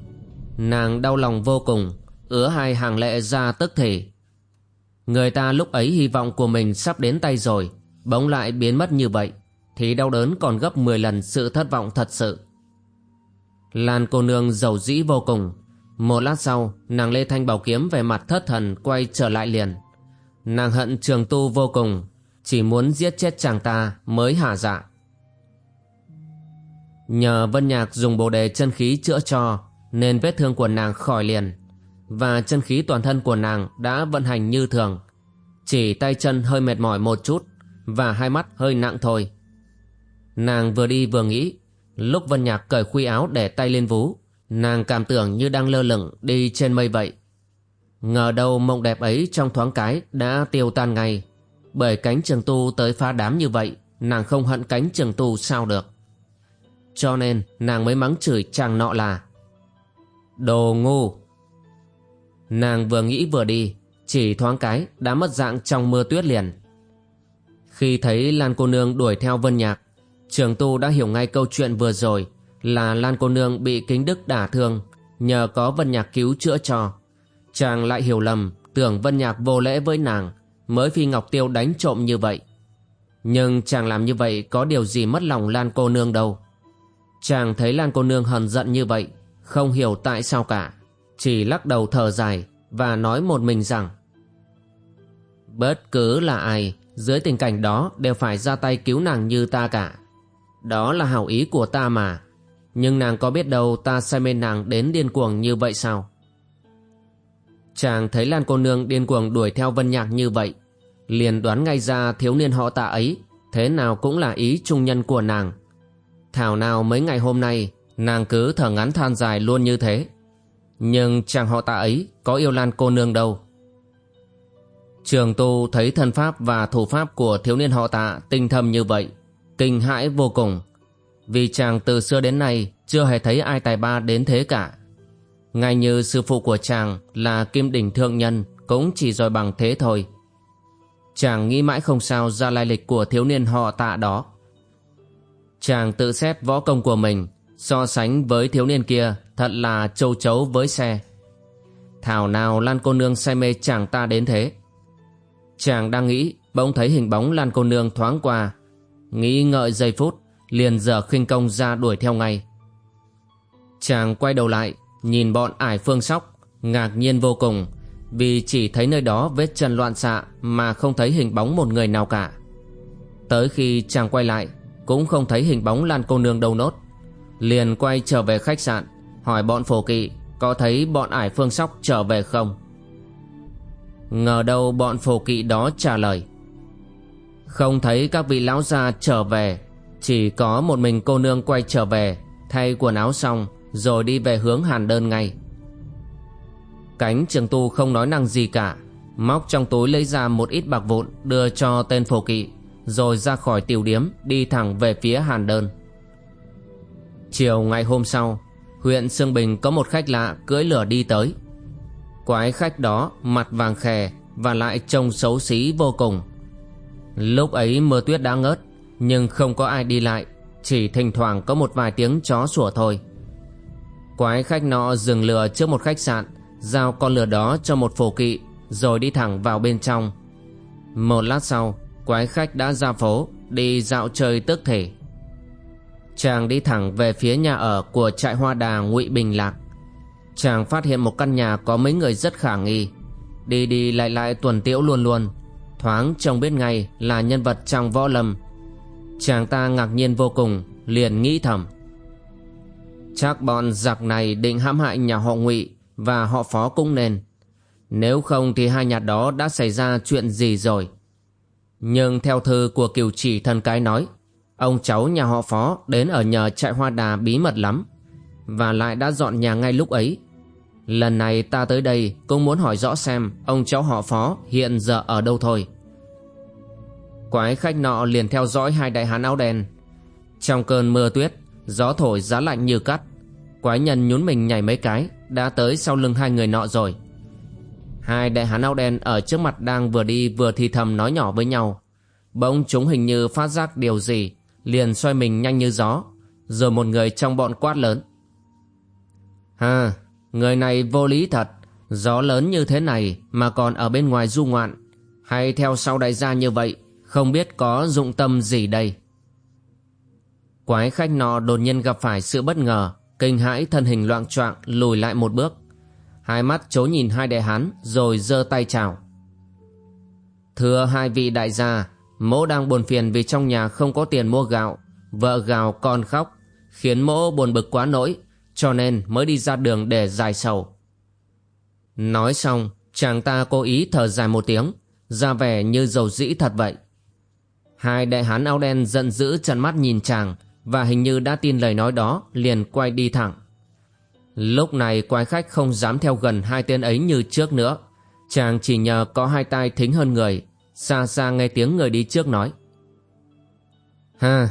Nàng đau lòng vô cùng, ứa hai hàng lệ ra tức thể người ta lúc ấy hy vọng của mình sắp đến tay rồi, bỗng lại biến mất như vậy, thì đau đớn còn gấp 10 lần sự thất vọng thật sự. Lan cô nương giàu dĩ vô cùng. Một lát sau, nàng lê thanh bảo kiếm về mặt thất thần quay trở lại liền. Nàng hận trường tu vô cùng, chỉ muốn giết chết chàng ta mới hả dạ. Nhờ Vân Nhạc dùng bồ đề chân khí chữa cho, nên vết thương của nàng khỏi liền, và chân khí toàn thân của nàng đã vận hành như thường. Chỉ tay chân hơi mệt mỏi một chút, và hai mắt hơi nặng thôi. Nàng vừa đi vừa nghĩ, lúc Vân Nhạc cởi khuy áo để tay lên vú, nàng cảm tưởng như đang lơ lửng đi trên mây vậy. Ngờ đâu mộng đẹp ấy trong thoáng cái đã tiêu tan ngay, bởi cánh trường tu tới phá đám như vậy, Nàng không hận cánh trường tu sao được cho nên nàng mới mắng chửi chàng nọ là, Đồ ngu Nàng vừa nghĩ vừa đi, Chỉ thoáng cái đã mất dạng trong mưa tuyết liền Khi thấy Lan cô nương đuổi theo Vân Nhạc, Trường tu đã hiểu ngay câu chuyện vừa rồi Là Lan cô nương bị kính đức đả thương Nhờ có Vân Nhạc cứu chữa cho Chàng lại hiểu lầm, Tưởng Vân Nhạc vô lễ với nàng, mới phi Ngọc Tiêu đánh trộm như vậy. Nhưng chàng làm như vậy có điều gì mất lòng Lan cô nương đâu. Chàng thấy Lan cô nương hờn giận như vậy, không hiểu tại sao cả, chỉ lắc đầu thở dài và nói một mình rằng Bất cứ là ai, dưới tình cảnh đó đều phải ra tay cứu nàng như ta cả. Đó là hảo ý của ta mà, nhưng nàng có biết đâu ta say mê nàng đến điên cuồng như vậy sao? Chàng thấy Lan cô nương điên cuồng đuổi theo Vân Nhạc như vậy, liền đoán ngay ra thiếu niên họ tạ ấy, thế nào cũng là ý trung nhân của nàng. Thảo nào mấy ngày hôm nay, nàng cứ thở ngắn than dài luôn như thế. Nhưng chàng họ tạ ấy có yêu Lan cô nương đâu. Trường tu thấy thân pháp và thủ pháp của thiếu niên họ tạ tinh thâm như vậy, kinh hãi vô cùng. Vì chàng từ xưa đến nay chưa hề thấy ai tài ba đến thế cả. Ngay như sư phụ của chàng là Kim Đỉnh Thượng Nhân cũng chỉ giỏi bằng thế thôi. Chàng nghĩ mãi không sao ra lai lịch của thiếu niên họ tạ đó. Chàng tự xét võ công của mình, so sánh với thiếu niên kia, thật là châu chấu với xe. Thảo nào Lan cô nương say mê chàng ta đến thế. Chàng đang nghĩ, bỗng thấy hình bóng Lan cô nương thoáng qua. Nghĩ ngợi giây phút, liền giờ khinh công ra đuổi theo ngay. Chàng quay đầu lại, nhìn bọn ải phương sóc, ngạc nhiên vô cùng, vì chỉ thấy nơi đó vết chân loạn xạ mà không thấy hình bóng một người nào cả. Tới khi chàng quay lại cũng không thấy hình bóng Lan cô nương đâu nốt. Liền quay trở về khách sạn, hỏi bọn phổ kỵ có thấy bọn ải phương sóc trở về không. Ngờ đâu bọn phổ kỵ đó trả lời Không thấy các vị lão gia trở về, Chỉ có một mình cô nương quay trở về, Thay quần áo xong, Rồi đi về hướng hàn đơn ngay Cánh trường tu không nói năng gì cả, Móc trong túi lấy ra một ít bạc vụn Đưa cho tên phổ kỵ rồi ra khỏi tiểu điếm Đi thẳng về phía hàn đơn. Chiều ngày hôm sau, Huyện Sương Bình có một khách lạ cưỡi lửa đi tới. Quái khách đó mặt vàng khè Và lại trông xấu xí vô cùng. Lúc ấy mưa tuyết đã ngớt, Nhưng không có ai đi lại, Chỉ thỉnh thoảng có một vài tiếng chó sủa thôi. Quái khách nọ dừng lừa trước một khách sạn, Giao con lừa đó cho một phổ kỵ, Rồi đi thẳng vào bên trong. Một lát sau Quái khách đã ra phố, Đi dạo chơi tức thể. Chàng đi thẳng về phía nhà ở Của trại hoa đà ngụy Bình Lạc. Chàng phát hiện một căn nhà có mấy người rất khả nghi. Đi đi lại lại tuần tiễu luôn luôn. Thoáng trông biết ngay là nhân vật trong võ lâm. Chàng ta ngạc nhiên vô cùng, Liền nghĩ thầm. Chắc bọn giặc này định hãm hại nhà họ ngụy Và họ phó cũng nên. Nếu không thì hai nhà đó đã xảy ra chuyện gì rồi? Nhưng theo thư của kiều chỉ thân cái nói Ông cháu nhà họ phó đến ở nhờ trại hoa đà bí mật lắm Và lại đã dọn nhà ngay lúc ấy Lần này ta tới đây cũng muốn hỏi rõ xem ông cháu họ phó hiện giờ ở đâu thôi. Quái khách nọ liền theo dõi hai đại hán áo đen. Trong cơn mưa tuyết, gió thổi giá lạnh như cắt. Quái nhân nhún mình nhảy mấy cái, đã tới sau lưng hai người nọ rồi. Hai đại hán áo đen ở trước mặt đang vừa đi vừa thì thầm nói nhỏ với nhau. Bỗng chúng hình như phát giác điều gì, liền xoay mình nhanh như gió. Rồi một người trong bọn quát lớn. Ha, Người này vô lý thật Gió lớn như thế này Mà còn ở bên ngoài du ngoạn Hay theo sau đại gia như vậy Không biết có dụng tâm gì đây Quái khách nọ đột nhiên gặp phải sự bất ngờ Kinh hãi thân hình loạn choạng Lùi lại một bước Hai mắt chố nhìn hai đại hán Rồi giơ tay chào Thưa hai vị đại gia Mỗ đang buồn phiền vì trong nhà không có tiền mua gạo Vợ gào con khóc Khiến mỗ buồn bực quá nỗi cho nên mới đi ra đường để dài sầu. Nói xong, chàng ta cố ý thở dài một tiếng, ra vẻ như dầu dĩ thật vậy. Hai đại hán áo đen giận dữ chăn mắt nhìn chàng và hình như đã tin lời nói đó liền quay đi thẳng. Lúc này quái khách không dám theo gần hai tên ấy như trước nữa. Chàng chỉ nhờ có hai tai thính hơn người, xa xa nghe tiếng người đi trước nói. Ha,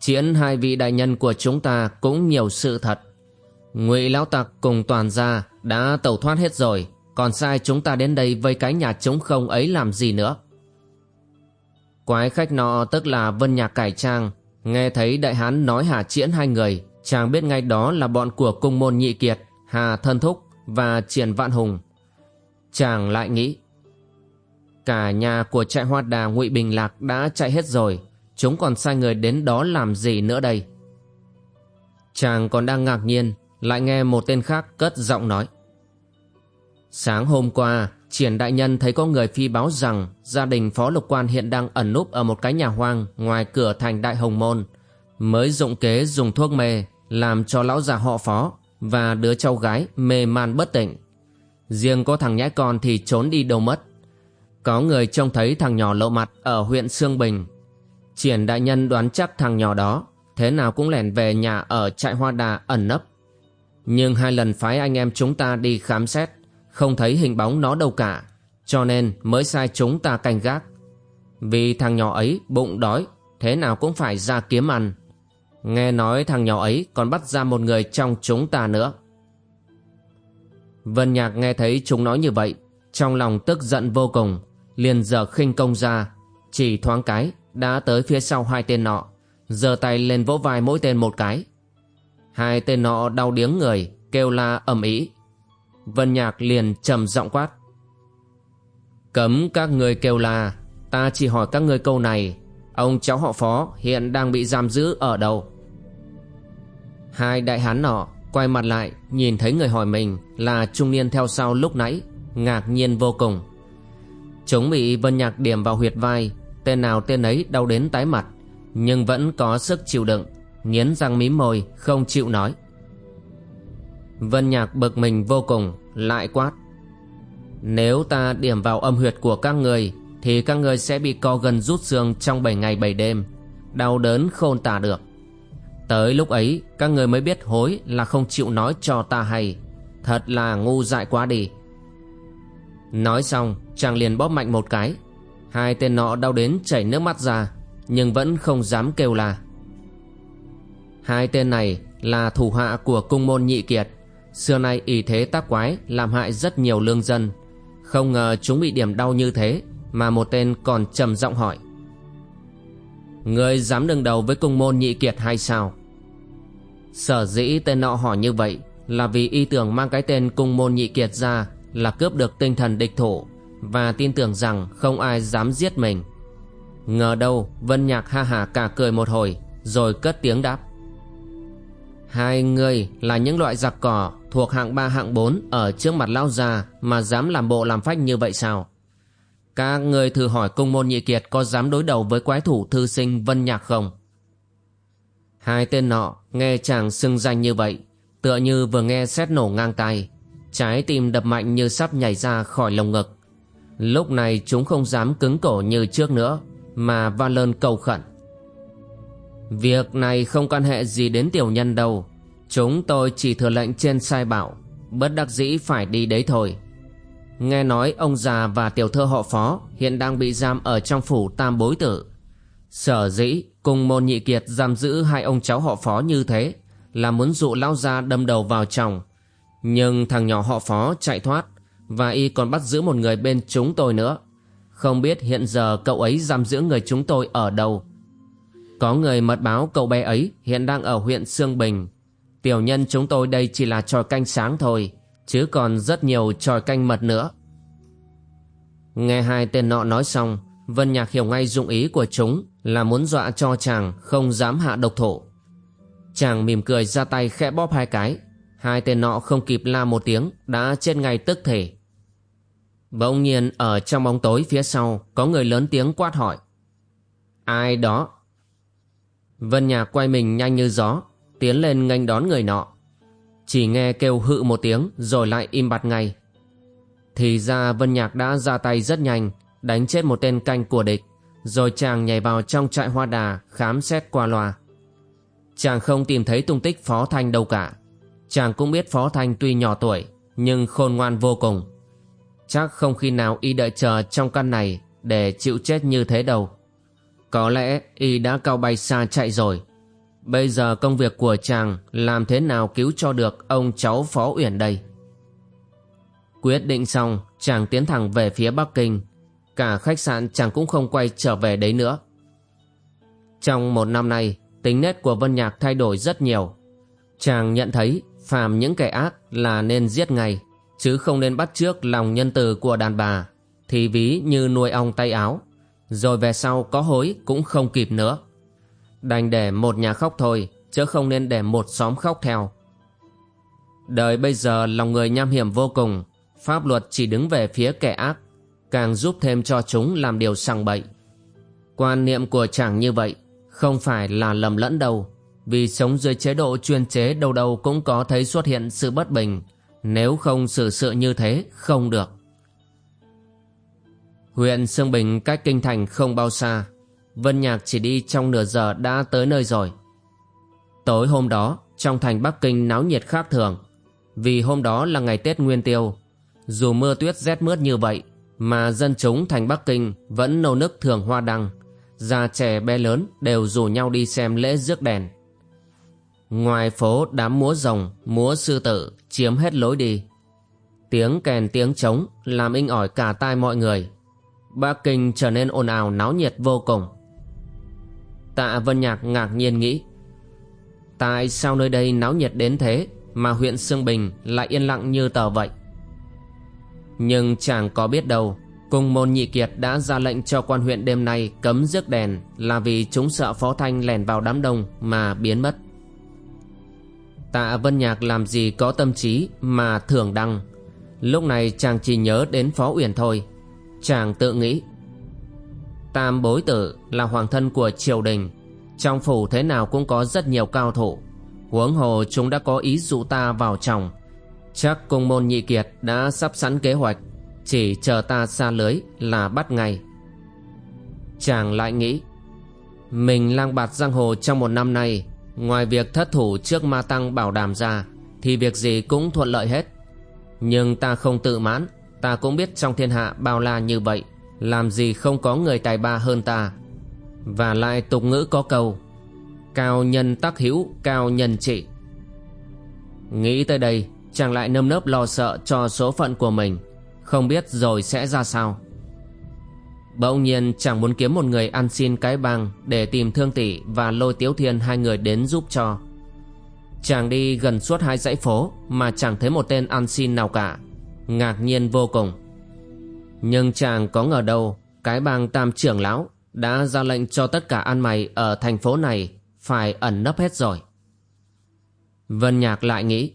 chiến hai vị đại nhân của chúng ta cũng nhiều sự thật ngụy lão tặc cùng toàn gia đã tẩu thoát hết rồi còn sai chúng ta đến đây vây cái nhà trống không ấy làm gì nữa quái khách nọ tức là vân nhạc cải trang nghe thấy đại hán nói hà chiễn hai người chàng biết ngay đó là bọn của cung môn nhị kiệt, hà thân thúc và triển vạn hùng. Chàng lại nghĩ, cả nhà của trại hoa đà ngụy bình lạc đã chạy hết rồi, chúng còn sai người đến đó làm gì nữa đây? Chàng còn đang ngạc nhiên, lại nghe một tên khác cất giọng nói. Sáng hôm qua, triển đại nhân thấy có người phi báo rằng gia đình phó lục quan hiện đang ẩn núp ở một cái nhà hoang ngoài cửa thành đại hồng môn, mới dụng kế dùng thuốc mê làm cho lão già họ phó và đứa cháu gái mê man bất tỉnh. Riêng có thằng nhãi con thì trốn đi đâu mất. Có người trông thấy thằng nhỏ lộ mặt ở huyện sương bình. Triển đại nhân đoán chắc thằng nhỏ đó thế nào cũng lẻn về nhà ở trại hoa đà ẩn nấp. Nhưng hai lần phái anh em chúng ta đi khám xét, Không thấy hình bóng nó đâu cả, Cho nên mới sai chúng ta canh gác. Vì thằng nhỏ ấy bụng đói, Thế nào cũng phải ra kiếm ăn. Nghe nói thằng nhỏ ấy còn bắt ra một người trong chúng ta nữa. Vân Nhạc nghe thấy chúng nói như vậy, trong lòng tức giận vô cùng, liền giờ khinh công ra, chỉ thoáng cái đã tới phía sau hai tên nọ, giơ tay lên vỗ vai mỗi tên một cái. Hai tên nọ đau điếng người, kêu la ầm ĩ. Vân Nhạc liền trầm giọng quát: "Cấm các người kêu la, ta chỉ hỏi các ngươi câu này, ông cháu họ Phó hiện đang bị giam giữ ở đâu?" Hai đại hán nọ quay mặt lại nhìn thấy người hỏi mình là trung niên theo sau lúc nãy, ngạc nhiên vô cùng. Chúng bị Vân Nhạc điểm vào huyệt vai, tên nào tên ấy đau đến tái mặt, nhưng vẫn có sức chịu đựng, nghiến răng mím môi, không chịu nói. Vân Nhạc bực mình vô cùng, lại quát. Nếu ta điểm vào âm huyệt của các người, thì các người sẽ bị co gần rút xương trong 7 ngày 7 đêm, đau đớn khôn tả được. Tới lúc ấy, các người mới biết hối là không chịu nói cho ta hay. Thật là ngu dại quá đi. Nói xong, chàng liền bóp mạnh một cái. Hai tên nọ đau đến chảy nước mắt ra, nhưng vẫn không dám kêu là. Hai tên này là thủ hạ của cung môn nhị kiệt. Xưa nay ý thế tác quái làm hại rất nhiều lương dân. Không ngờ chúng bị điểm đau như thế, mà một tên còn trầm giọng hỏi. Ngươi dám đương đầu với cung môn nhị kiệt hay sao? Sở dĩ tên nọ hỏi như vậy là vì y tưởng mang cái tên cung môn nhị kiệt ra là cướp được tinh thần địch thủ và tin tưởng rằng không ai dám giết mình. Ngờ đâu, Vân Nhạc ha hả cả cười một hồi, rồi cất tiếng đáp. Hai người là những loại giặc cỏ thuộc hạng ba, hạng bốn ở trước mặt lao già mà dám làm bộ làm phách như vậy sao? Các người thử hỏi cung môn nhị kiệt có dám đối đầu với quái thủ thư sinh Vân Nhạc không? Hai tên nọ nghe chàng xưng danh như vậy, tựa như vừa nghe xét nổ ngang tay, trái tim đập mạnh như sắp nhảy ra khỏi lồng ngực. Lúc này chúng không dám cứng cổ như trước nữa, mà van lơn cầu khẩn. Việc này không quan hệ gì đến tiểu nhân đâu, chúng tôi chỉ thừa lệnh trên sai bảo, bất đắc dĩ phải đi đấy thôi. Nghe nói ông già và tiểu thơ họ phó hiện đang bị giam ở trong phủ tam bối tử. Sở dĩ cùng môn nhị kiệt giam giữ hai ông cháu họ phó như thế là muốn dụ lão gia đâm đầu vào chồng. Nhưng thằng nhỏ họ phó chạy thoát và y còn bắt giữ một người bên chúng tôi nữa. Không biết hiện giờ cậu ấy giam giữ người chúng tôi ở đâu. Có người mật báo cậu bé ấy hiện đang ở huyện Sương Bình. Tiểu nhân chúng tôi đây chỉ là trò canh sáng thôi chứ còn rất nhiều tròi canh mật nữa. Nghe hai tên nọ nói xong, Vân Nhạc hiểu ngay dụng ý của chúng là muốn dọa cho chàng không dám hạ độc thổ. Chàng mỉm cười ra tay khẽ bóp hai cái, hai tên nọ không kịp la một tiếng đã chết ngay tức thể. Bỗng nhiên ở trong bóng tối phía sau có người lớn tiếng quát hỏi. Ai đó? Vân Nhạc quay mình nhanh như gió, tiến lên nghênh đón người nọ. Chỉ nghe kêu hự một tiếng rồi lại im bặt ngay. Thì ra Vân Nhạc đã ra tay rất nhanh, đánh chết một tên canh của địch, rồi chàng nhảy vào trong trại hoa đà khám xét qua loa. Chàng không tìm thấy tung tích Phó Thanh đâu cả. Chàng cũng biết Phó Thanh tuy nhỏ tuổi, nhưng khôn ngoan vô cùng. Chắc không khi nào y đợi chờ trong căn này để chịu chết như thế đâu. Có lẽ y đã cao bay xa chạy rồi. Bây giờ công việc của chàng làm thế nào cứu cho được ông cháu Phó Uyển đây? Quyết định xong, chàng tiến thẳng về phía Bắc Kinh. Cả khách sạn chàng cũng không quay trở về đấy nữa. Trong một năm nay, tính nét của Vân Nhạc thay đổi rất nhiều. Chàng nhận thấy phàm những kẻ ác là nên giết ngay, chứ không nên bắt trước lòng nhân từ của đàn bà, thì ví như nuôi ong tay áo. Rồi về sau có hối cũng không kịp nữa. Đành để một nhà khóc thôi, Chứ không nên để một xóm khóc theo. Đời bây giờ, lòng người nham hiểm vô cùng. Pháp luật chỉ đứng về phía kẻ ác, Càng giúp thêm cho chúng làm điều sằng bậy. Quan niệm của chàng như vậy Không phải là lầm lẫn đâu. Vì sống dưới chế độ chuyên chế đâu đâu cũng có thấy xuất hiện sự bất bình. Nếu không xử sự như thế, không được. Huyện Sương Bình cách kinh thành không bao xa. Vân Nhạc chỉ đi trong nửa giờ đã tới nơi rồi. Tối hôm đó, trong thành Bắc Kinh náo nhiệt khác thường. Vì hôm đó là ngày Tết Nguyên Tiêu. Dù mưa tuyết rét mướt như vậy, mà dân chúng thành Bắc Kinh vẫn nô nức thường hoa đăng. Già trẻ bé lớn đều rủ nhau đi xem lễ rước đèn. Ngoài phố đám múa rồng, múa sư tử chiếm hết lối đi. Tiếng kèn tiếng trống làm inh ỏi cả tai mọi người. Bắc Kinh trở nên ồn ào náo nhiệt vô cùng. Tạ Vân Nhạc ngạc nhiên nghĩ. Tại sao nơi đây náo nhiệt đến thế mà huyện Sương Bình lại yên lặng như tờ vậy? Nhưng chẳng có biết đâu, Cùng môn nhị kiệt đã ra lệnh cho quan huyện đêm nay cấm rước đèn là vì chúng sợ Phó Thanh lèn vào đám đông mà biến mất. Tạ Vân Nhạc làm gì có tâm trí mà thưởng đăng. Lúc này chàng chỉ nhớ đến Phó Uyển thôi. Chàng tự nghĩ. Tam bối tử là hoàng thân của triều đình. Trong phủ thế nào cũng có rất nhiều cao thủ. Huống hồ chúng đã có ý dụ ta vào chồng. Chắc cung môn nhị kiệt đã sắp sẵn kế hoạch, chỉ chờ ta xa lưới là bắt ngay Chàng lại nghĩ, Mình lang bạt giang hồ trong một năm nay, Ngoài việc thất thủ trước ma tăng bảo đảm ra, Thì việc gì cũng thuận lợi hết Nhưng ta không tự mãn, Ta cũng biết trong thiên hạ bao la như vậy làm gì không có người tài ba hơn ta? Và lại tục ngữ có câu, Cao nhân tắc hữu, Cao nhân trị. Nghĩ tới đây, Chàng lại nâm nớp lo sợ cho số phận của mình, không biết rồi sẽ ra sao. Bỗng nhiên, chàng muốn kiếm một người ăn xin cái bang Để tìm thương tỷ và lôi tiếu thiên hai người đến giúp cho. Chàng đi gần suốt hai dãy phố Mà chẳng thấy một tên ăn xin nào cả, Ngạc nhiên vô cùng. Nhưng chàng có ngờ đâu Cái bang tam trưởng lão Đã ra lệnh cho tất cả ăn mày Ở thành phố này Phải ẩn nấp hết rồi Vân Nhạc lại nghĩ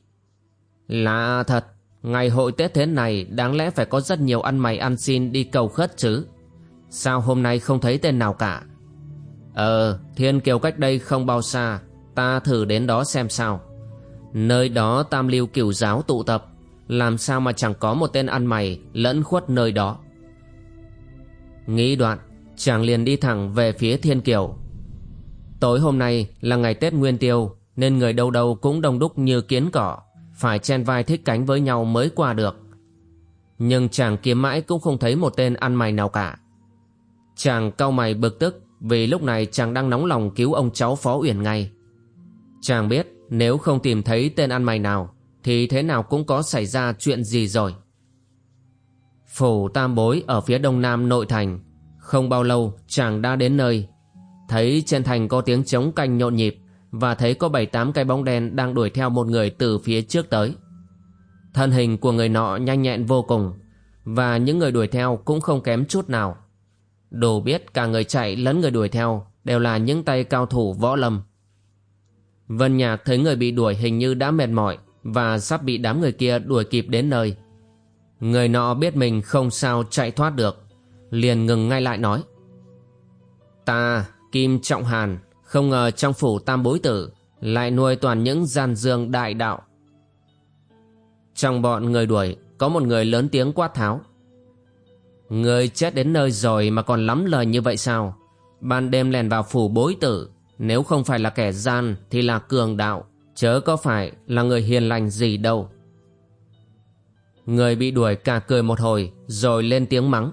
Lạ thật Ngày hội Tết thế này đáng lẽ phải có rất nhiều ăn mày ăn xin đi cầu khất chứ. Sao hôm nay không thấy tên nào cả? Ờ, Thiên Kiều cách đây không bao xa, ta thử đến đó xem sao. Nơi đó tam lưu cửu giáo tụ tập, làm sao mà chẳng có một tên ăn mày lẫn khuất nơi đó. Nghĩ đoạn, chàng liền đi thẳng về phía Thiên Kiều. Tối hôm nay là ngày Tết Nguyên Tiêu, nên người đâu đâu cũng đông đúc như kiến cỏ phải chen vai thích cánh với nhau mới qua được. Nhưng chàng kiếm mãi cũng không thấy một tên ăn mày nào cả. Chàng cau mày bực tức vì lúc này chàng đang nóng lòng cứu ông cháu Phó Uyển ngay. Chàng biết nếu không tìm thấy tên ăn mày nào thì thế nào cũng có xảy ra chuyện gì rồi. Phủ Tam Bối ở phía đông nam nội thành. Không bao lâu chàng đã đến nơi. Thấy trên thành có tiếng trống canh nhộn nhịp và thấy có bảy tám cái bóng đen đang đuổi theo một người từ phía trước tới. Thân hình của người nọ nhanh nhẹn vô cùng và những người đuổi theo cũng không kém chút nào. đồ biết cả người chạy lẫn người đuổi theo đều là những tay cao thủ võ lâm. Vân Nhạc thấy người bị đuổi hình như đã mệt mỏi và sắp bị đám người kia đuổi kịp đến nơi. Người nọ biết mình không sao chạy thoát được, liền ngừng ngay lại nói. Ta, Kim Trọng Hàn, không ngờ trong phủ tam bối tử Lại nuôi toàn những gian dương đại đạo Trong bọn người đuổi Có một người lớn tiếng quát tháo Người chết đến nơi rồi Mà còn lắm lời như vậy sao Ban đêm lèn vào phủ bối tử Nếu không phải là kẻ gian Thì là cường đạo Chớ có phải là người hiền lành gì đâu Người bị đuổi cả cười một hồi Rồi lên tiếng mắng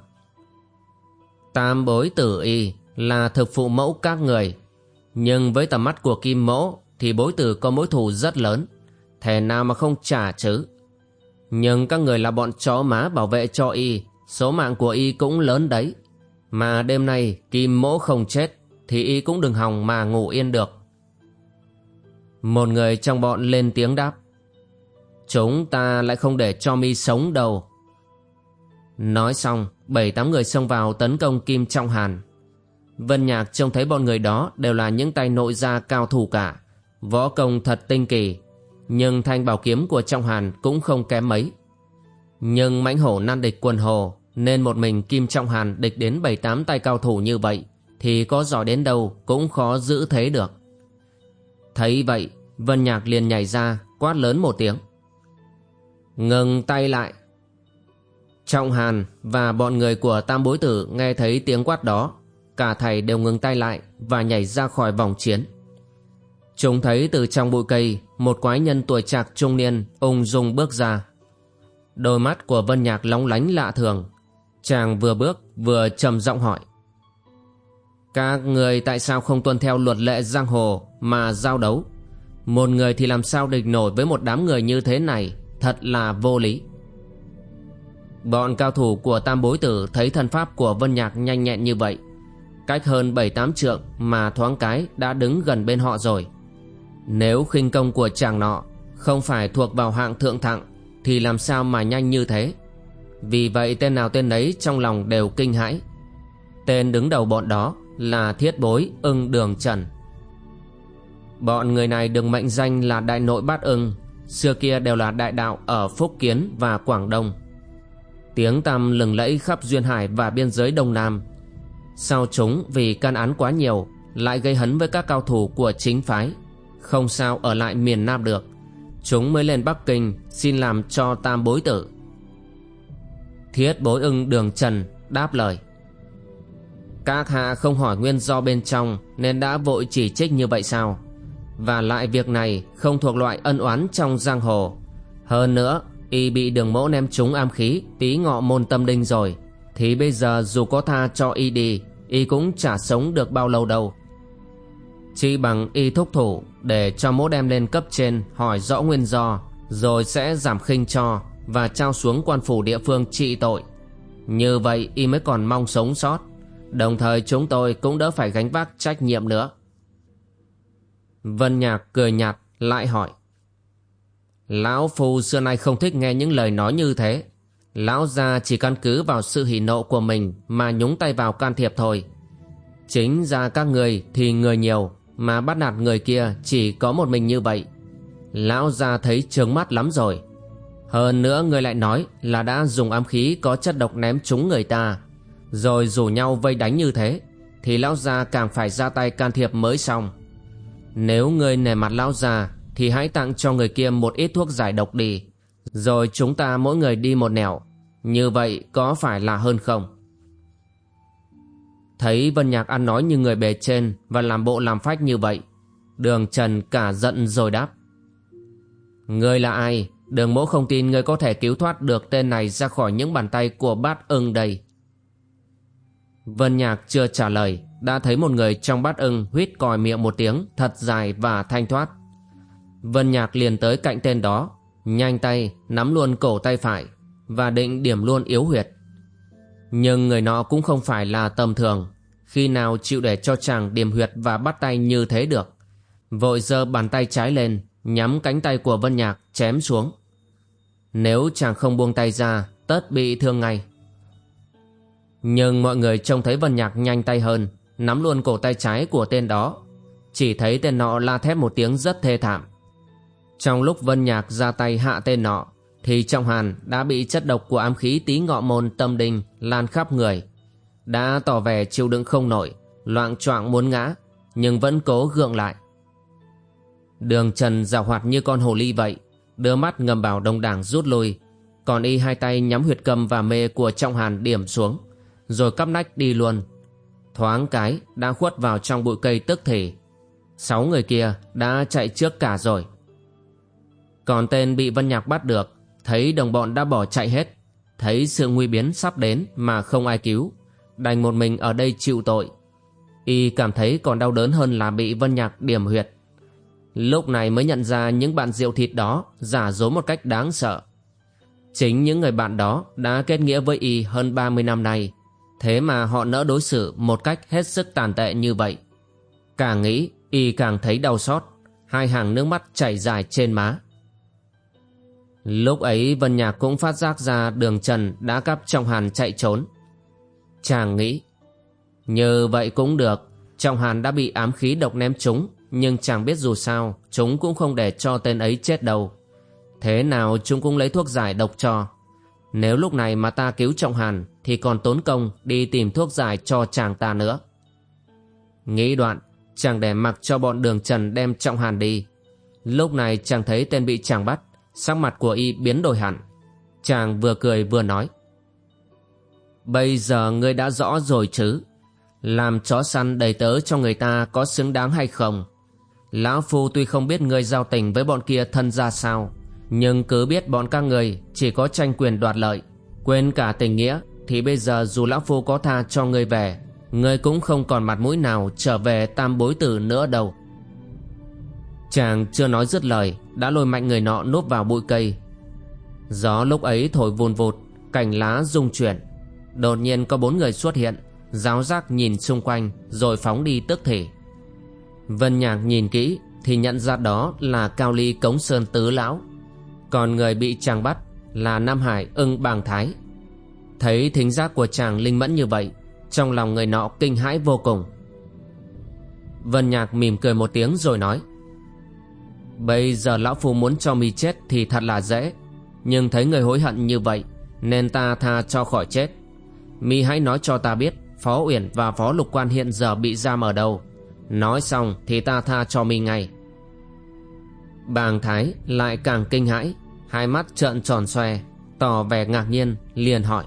Tam bối tử y Là thực phụ mẫu các người nhưng với tầm mắt của Kim mẫu thì bối tử có mối thù rất lớn. Thể nào mà không trả chứ. Nhưng các người là bọn chó má bảo vệ cho y, số mạng của y cũng lớn đấy. Mà đêm nay Kim mẫu không chết thì y cũng đừng hòng mà ngủ yên được. Một người trong bọn lên tiếng đáp. Chúng ta lại không để cho mi sống đâu. Nói xong, bảy tám người xông vào tấn công Kim Trọng Hàn. Vân Nhạc trông thấy bọn người đó đều là những tay nội gia cao thủ cả, võ công thật tinh kỳ, nhưng thanh bảo kiếm của Trọng Hàn cũng không kém mấy. Nhưng mãnh hổ nan địch quần hồ, nên một mình Kim Trọng Hàn địch đến bảy tám tay cao thủ như vậy, thì có giỏi đến đâu cũng khó giữ thế được. Thấy vậy, Vân Nhạc liền nhảy ra, quát lớn một tiếng. Ngừng tay lại. Trọng Hàn và bọn người của Tam Bối Tử nghe thấy tiếng quát đó cả thầy đều ngừng tay lại và nhảy ra khỏi vòng chiến. Chúng thấy từ trong bụi cây một quái nhân tuổi trạc trung niên ung dung bước ra. Đôi mắt của Vân Nhạc lóng lánh lạ thường. Chàng vừa bước vừa trầm giọng hỏi. Các người tại sao không tuân theo luật lệ giang hồ mà giao đấu? Một người thì làm sao địch nổi với một đám người như thế này? Thật là vô lý. Bọn cao thủ của tam bối tử Thấy thân pháp của Vân Nhạc nhanh nhẹn như vậy, Cách hơn 7-8 trượng Mà thoáng cái đã đứng gần bên họ rồi. Nếu khinh công của chàng nọ Không phải thuộc vào hạng thượng thặng, Thì làm sao mà nhanh như thế? Vì vậy tên nào tên đấy Trong lòng đều kinh hãi. Tên đứng đầu bọn đó là thiết bối ưng đường trần. Bọn người này được mệnh danh là đại nội bát ưng, Xưa kia đều là đại đạo ở Phúc Kiến và Quảng Đông. Tiếng tăm lừng lẫy khắp Duyên Hải và biên giới Đông Nam. Sau chúng vì can án quá nhiều Lại gây hấn với các cao thủ của chính phái? Không sao ở lại miền Nam được. Chúng mới lên Bắc Kinh xin làm cho tam bối tử. Thiết bối ưng đường trần đáp lời. Các hạ không hỏi nguyên do bên trong Nên đã vội chỉ trích như vậy sao? Và lại việc này không thuộc loại ân oán trong giang hồ. Hơn nữa, Y bị đường mẫu ném trúng am khí, Tí ngọ môn tâm đinh rồi. Thì bây giờ dù có tha cho Y đi, Y cũng chả sống được bao lâu đâu. Chỉ bằng Y thúc thủ Để cho mẫu đem lên cấp trên Hỏi rõ nguyên do, Rồi sẽ giảm khinh cho Và trao xuống quan phủ địa phương trị tội. Như vậy Y mới còn mong sống sót. Đồng thời chúng tôi cũng đỡ phải gánh vác trách nhiệm nữa. Vân Nhạc cười nhạt, lại hỏi. Lão Phu xưa nay không thích nghe những lời nói như thế. Lão gia chỉ căn cứ vào sự hỉ nộ của mình Mà nhúng tay vào can thiệp thôi. Chính ra các người thì người nhiều, Mà bắt nạt người kia chỉ có một mình như vậy. Lão gia thấy trướng mắt lắm rồi. Hơn nữa người lại nói là đã dùng ám khí có chất độc ném trúng người ta. Rồi rủ nhau vây đánh như thế, Thì lão gia càng phải ra tay can thiệp mới xong. Nếu ngươi nề mặt lão già, Thì hãy tặng cho người kia một ít thuốc giải độc đi, Rồi chúng ta mỗi người đi một nẻo. Như vậy có phải là hơn không? Thấy Vân Nhạc ăn nói như người bề trên Và làm bộ làm phách như vậy, Đường Trần cả giận rồi đáp. Ngươi là ai? Đường mẫu không tin ngươi có thể cứu thoát được tên này ra khỏi những bàn tay của bát ưng đây. Vân Nhạc chưa trả lời đã thấy một người trong bát ưng huýt còi miệng một tiếng thật dài và thanh thoát. Vân Nhạc liền tới cạnh tên đó, nhanh tay nắm luôn cổ tay phải và định điểm luôn yếu huyệt. Nhưng người nọ cũng không phải là tầm thường, khi nào chịu để cho chàng điểm huyệt và bắt tay như thế được. Vội giơ bàn tay trái lên, nhắm cánh tay của Vân Nhạc chém xuống. Nếu chàng không buông tay ra, tất bị thương ngay. Nhưng mọi người trông thấy Vân Nhạc nhanh tay hơn, nắm luôn cổ tay trái của tên đó. Chỉ thấy tên nọ la thét một tiếng rất thê thảm. Trong lúc Vân Nhạc ra tay hạ tên nọ, thì Trọng hàn đã bị chất độc của ám khí tí ngọ môn tâm đình lan khắp người. Đã tỏ vẻ chịu đựng không nổi, loạn choạng muốn ngã, nhưng vẫn cố gượng lại. Đường Trần rào hoạt như con hồ ly vậy, đưa mắt ngầm bảo đồng đảng rút lui, còn y hai tay nhắm huyệt cầm và mê của trọng hàn điểm xuống, rồi cắp nách đi luôn. Thoáng cái, đã khuất vào trong bụi cây tức thì. Sáu người kia đã chạy trước cả rồi. Còn tên bị Vân Nhạc bắt được, Thấy đồng bọn đã bỏ chạy hết, Thấy sự nguy biến sắp đến mà không ai cứu, Đành một mình ở đây chịu tội. Y cảm thấy còn đau đớn hơn là bị Vân Nhạc điểm huyệt. Lúc này mới nhận ra những bạn rượu thịt đó giả dối một cách đáng sợ. Chính những người bạn đó đã kết nghĩa với Y hơn 30 năm nay. Thế mà họ nỡ đối xử một cách hết sức tàn tệ như vậy. Càng nghĩ, y càng thấy đau xót, hai hàng nước mắt chảy dài trên má. Lúc ấy Vân Nhạc cũng phát giác ra đường Trần đã cắp trong hàn chạy trốn. Chàng nghĩ, như vậy cũng được, trong hàn đã bị ám khí độc ném chúng, nhưng chàng biết dù sao, chúng cũng không để cho tên ấy chết đâu. Thế nào chúng cũng lấy thuốc giải độc cho. Nếu lúc này mà ta cứu Trọng Hàn thì còn tốn công đi tìm thuốc giải cho chàng ta nữa. Nghĩ đoạn, chàng để mặc cho bọn đường trần đem Trọng Hàn đi. Lúc này chàng thấy tên bị chàng bắt, sắc mặt của y biến đổi hẳn. Chàng vừa cười vừa nói. Bây giờ ngươi đã rõ rồi chứ. Làm chó săn đầy tớ cho người ta có xứng đáng hay không? Lão Phu tuy không biết ngươi giao tình với bọn kia thân ra sao, nhưng cứ biết bọn các người chỉ có tranh quyền đoạt lợi, quên cả tình nghĩa, thì bây giờ dù lão phu có tha cho ngươi về, ngươi cũng không còn mặt mũi nào trở về tam bối tử nữa đâu. Chàng chưa nói dứt lời Đã lôi mạnh người nọ núp vào bụi cây. Gió lúc ấy thổi vùn vụt Cành lá rung chuyển. Đột nhiên có bốn người xuất hiện Giáo giác nhìn xung quanh Rồi phóng đi tức thể Vân Nhạc nhìn kỹ Thì nhận ra đó là Cao Ly Cống Sơn Tứ Lão. Còn người bị chàng bắt Là Nam Hải ưng bàng thái. Thấy thính giác của chàng linh mẫn như vậy, Trong lòng người nọ kinh hãi vô cùng. Vân Nhạc mỉm cười một tiếng rồi nói, Bây giờ lão phu muốn cho mi chết thì thật là dễ, Nhưng thấy người hối hận như vậy Nên ta tha cho khỏi chết. Mi hãy nói cho ta biết, Phó Uyển và Phó Lục Quan hiện giờ bị giam ở đâu. Nói xong thì ta tha cho mi ngay. Bàng Thái lại càng kinh hãi Hai mắt trợn tròn xoe Tỏ vẻ ngạc nhiên liền hỏi.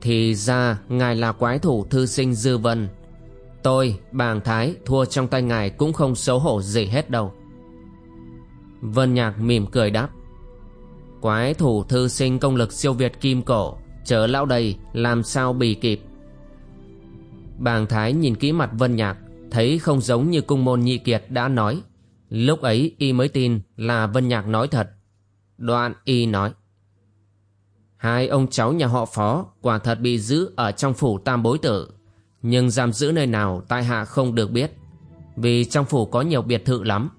Thì ra ngài là quái thủ thư sinh Dư Vân. Tôi, bàng Thái thua trong tay ngài cũng không xấu hổ gì hết đâu. Vân Nhạc mỉm cười đáp. Quái thủ thư sinh công lực siêu việt kim cổ Chớ lão đây làm sao bì kịp? Bàng Thái nhìn kỹ mặt Vân Nhạc Thấy không giống như cung môn nhị kiệt đã nói. Lúc ấy y mới tin là Vân Nhạc nói thật. Đoạn y nói, Hai ông cháu nhà họ phó quả thật bị giữ ở trong phủ tam bối tử, Nhưng giam giữ nơi nào tại hạ không được biết, Vì trong phủ có nhiều biệt thự lắm.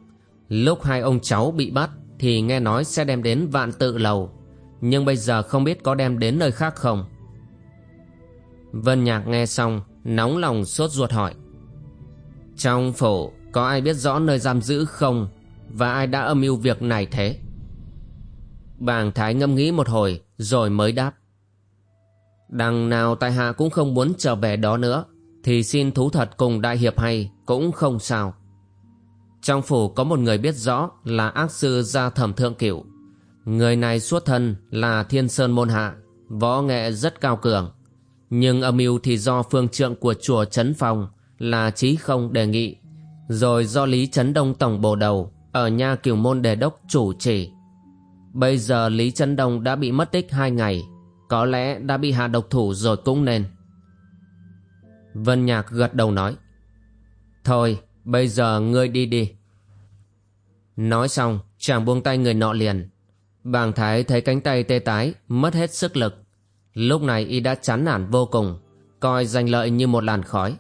Lúc hai ông cháu bị bắt Thì nghe nói sẽ đem đến vạn tự lầu, Nhưng bây giờ không biết có đem đến nơi khác không. Vân Nhạc nghe xong, Nóng lòng sốt ruột hỏi, Trong phủ có ai biết rõ nơi giam giữ không Và ai đã âm mưu việc này thế Bàng Thái ngâm nghĩ một hồi Rồi mới đáp Đằng nào tại hạ cũng không muốn trở về đó nữa Thì xin thú thật cùng đại hiệp hay Cũng không sao trong phủ có một người biết rõ là ác sư gia thẩm thượng cửu. Người này xuất thân là thiên sơn môn hạ, võ nghệ rất cao cường. Nhưng âm mưu thì do phương trượng của chùa Trấn Phong là trí không đề nghị. Rồi do Lý Trấn Đông tổng bồ đầu ở nha cửu môn đề đốc chủ trì. Bây giờ Lý Trấn Đông đã bị mất tích hai ngày, có lẽ đã bị hạ độc thủ rồi cũng nên. Vân Nhạc gật đầu nói. Thôi, Bây giờ ngươi đi đi. Nói xong, chàng buông tay người nọ liền. Bàng Thái thấy cánh tay tê tái, mất hết sức lực. Lúc này y đã chán nản vô cùng, coi danh lợi như một làn khói.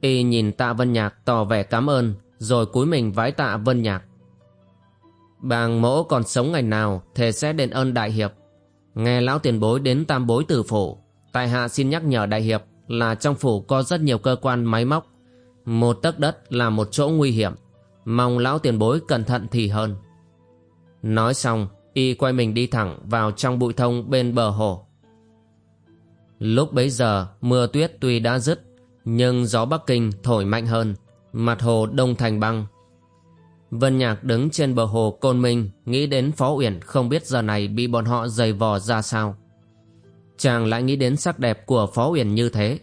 Y nhìn tạ Vân Nhạc tỏ vẻ cảm ơn, rồi cúi mình vái tạ Vân Nhạc. Bàng mỗ còn sống ngày nào, thề sẽ đền ơn đại hiệp. Nghe lão tiền bối đến tam bối tử phủ, tại hạ xin nhắc nhở đại hiệp là trong phủ có rất nhiều cơ quan máy móc một tấc đất là một chỗ nguy hiểm Mong lão tiền bối cẩn thận thì hơn Nói xong Y quay mình đi thẳng vào trong bụi thông bên bờ hồ Lúc bấy giờ mưa tuyết tuy đã dứt nhưng gió Bắc Kinh thổi mạnh hơn, Mặt hồ đông thành băng. Vân Nhạc đứng trên bờ hồ Côn Minh, Nghĩ đến Phó Uyển không biết giờ này bị bọn họ giày vò ra sao. Chàng lại nghĩ đến sắc đẹp của Phó Uyển như thế.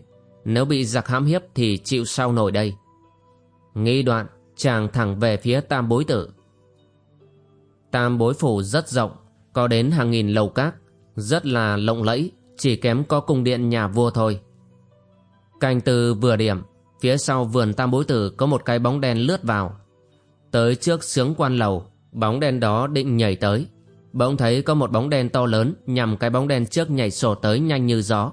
Nếu bị giặc hãm hiếp thì chịu sao nổi đây? Nghĩ đoạn, chàng thẳng về phía tam bối tử. Tam bối phủ rất rộng, Có đến hàng nghìn lầu các Rất là lộng lẫy, Chỉ kém có cung điện nhà vua thôi. Canh từ vừa điểm, Phía sau vườn tam bối tử Có một cái bóng đen lướt vào. Tới trước sướng quan lầu, Bóng đen đó định nhảy tới. Bỗng thấy có một bóng đen to lớn Nhằm cái bóng đen trước nhảy sổ tới nhanh như gió.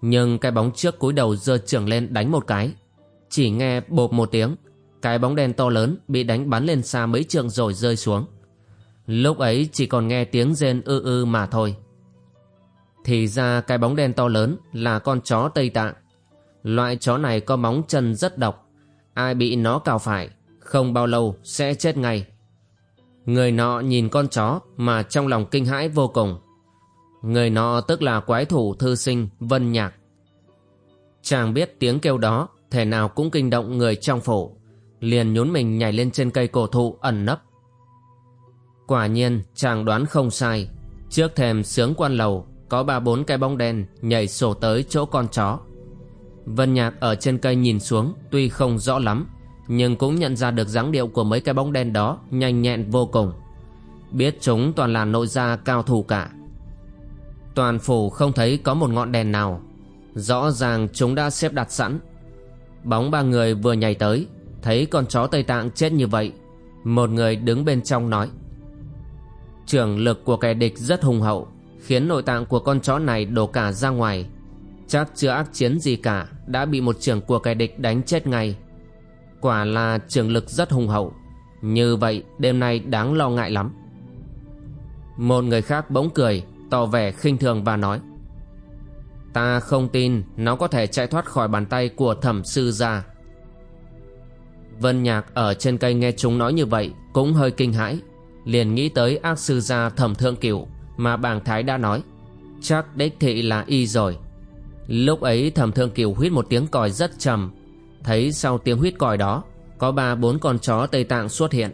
Nhưng cái bóng trước cúi đầu giơ trưởng lên đánh một cái. Chỉ nghe bộp một tiếng, Cái bóng đen to lớn bị đánh bắn lên xa mấy trường rồi rơi xuống. Lúc ấy chỉ còn nghe tiếng rên ư ư mà thôi. Thì ra cái bóng đen to lớn là con chó Tây Tạng. Loại chó này có móng chân rất độc Ai bị nó cào phải Không bao lâu sẽ chết ngay Người nọ nhìn con chó mà trong lòng kinh hãi vô cùng Người nọ tức là quái thủ thư sinh Vân Nhạc. Chàng biết tiếng kêu đó thể nào cũng kinh động người trong phủ, liền nhún mình nhảy lên trên cây cổ thụ ẩn nấp. Quả nhiên chàng đoán không sai, trước thềm sướng quan lầu có ba bốn cái bóng đen nhảy sổ tới chỗ con chó. Vân Nhạc ở trên cây nhìn xuống tuy không rõ lắm, nhưng cũng nhận ra được dáng điệu của mấy cái bóng đen đó nhanh nhẹn vô cùng. Biết chúng toàn là nội gia cao thủ cả. Toàn phủ không thấy có một ngọn đèn nào Rõ ràng chúng đã xếp đặt sẵn Bóng ba người vừa nhảy tới Thấy con chó Tây Tạng chết như vậy Một người đứng bên trong nói Trường lực của kẻ địch rất hùng hậu Khiến nội tạng của con chó này đổ cả ra ngoài Chắc chưa ác chiến gì cả, Đã bị một trưởng của kẻ địch đánh chết ngay. Quả là trường lực rất hùng hậu. Như vậy, đêm nay đáng lo ngại lắm. Một người khác bỗng cười, Tỏ vẻ khinh thường và nói, Ta không tin Nó có thể chạy thoát khỏi bàn tay của thẩm sư gia. Vân Nhạc ở trên cây nghe chúng nói như vậy Cũng hơi kinh hãi, Liền nghĩ tới ác sư gia thẩm thượng cửu Mà bàng thái đã nói, Chắc đích thị là y rồi. Lúc ấy thẩm thượng cửu huyết một tiếng còi rất trầm. Thấy sau tiếng huyết còi đó, Có ba bốn con chó Tây Tạng xuất hiện.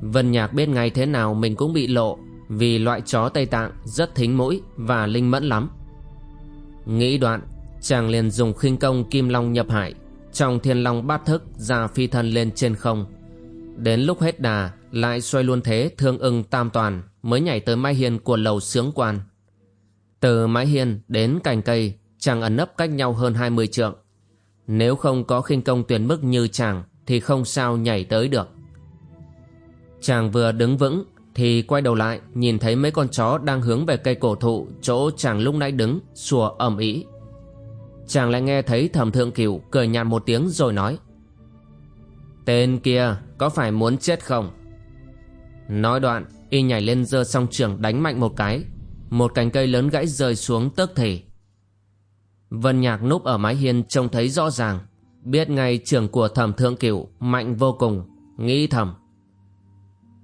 Vân Nhạc biết ngay thế nào mình cũng bị lộ, Vì loại chó Tây Tạng rất thính mũi và linh mẫn lắm. Nghĩ đoạn, Chàng liền dùng khinh công kim long nhập hải, Trong thiên long bát thức ra phi thân lên trên không. Đến lúc hết đà, Lại xoay luôn thế thương ưng tam toàn Mới nhảy tới mái hiên của lầu sướng quan. Từ mái hiên đến cành cây Chàng ẩn nấp cách nhau hơn 20 trượng. Nếu không có khinh công tuyển mức như chàng, Thì không sao nhảy tới được. Chàng vừa đứng vững, Thì quay đầu lại, Nhìn thấy mấy con chó đang hướng về cây cổ thụ Chỗ chàng lúc nãy đứng Sủa ầm ĩ. Chàng lại nghe thấy thẩm thượng cửu Cười nhạt một tiếng rồi nói, Tên kia có phải muốn chết không? Nói đoạn, Y nhảy lên giơ song trường đánh mạnh một cái. Một cành cây lớn gãy rơi xuống tức thì Vân Nhạc núp ở mái hiên trông thấy rõ ràng. Biết ngay trường của thẩm thượng cửu Mạnh vô cùng. Nghĩ thầm.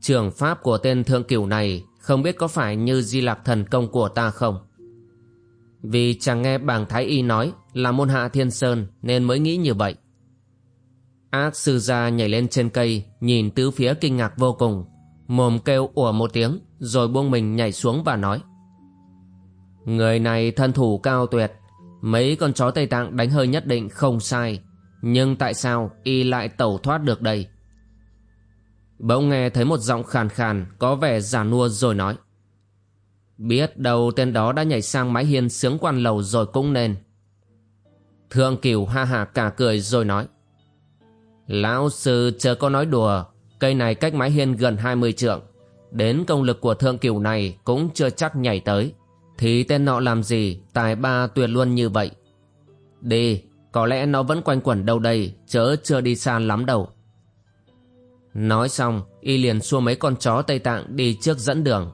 Trường pháp của tên thượng cửu này Không biết có phải như di lạc thần công của ta không? Vì chẳng nghe bảng Thái Y nói Là môn hạ thiên sơn Nên mới nghĩ như vậy. Ác sư gia nhảy lên trên cây, Nhìn tứ phía kinh ngạc vô cùng. Mồm kêu ủa một tiếng, Rồi buông mình nhảy xuống và nói. Người này thân thủ cao tuyệt Mấy con chó Tây Tạng đánh hơi nhất định không sai. Nhưng tại sao y lại tẩu thoát được đây? Bỗng nghe thấy một giọng khàn khàn, Có vẻ giả nua rồi nói. Biết đầu tên đó đã nhảy sang mái hiên sướng quan lầu rồi cũng nên. Thượng cửu ha hà cả cười rồi nói. Lão sư chờ có nói đùa, Cây này cách mái hiên gần 20 trượng. Đến công lực của thượng cửu này Cũng chưa chắc nhảy tới. Thì tên nọ làm gì? Tài ba tuyệt luôn như vậy. Đi, Có lẽ nó vẫn quanh quẩn đâu đây, Chớ chưa đi xa lắm đâu. Nói xong, Y liền xua mấy con chó Tây Tạng đi trước dẫn đường.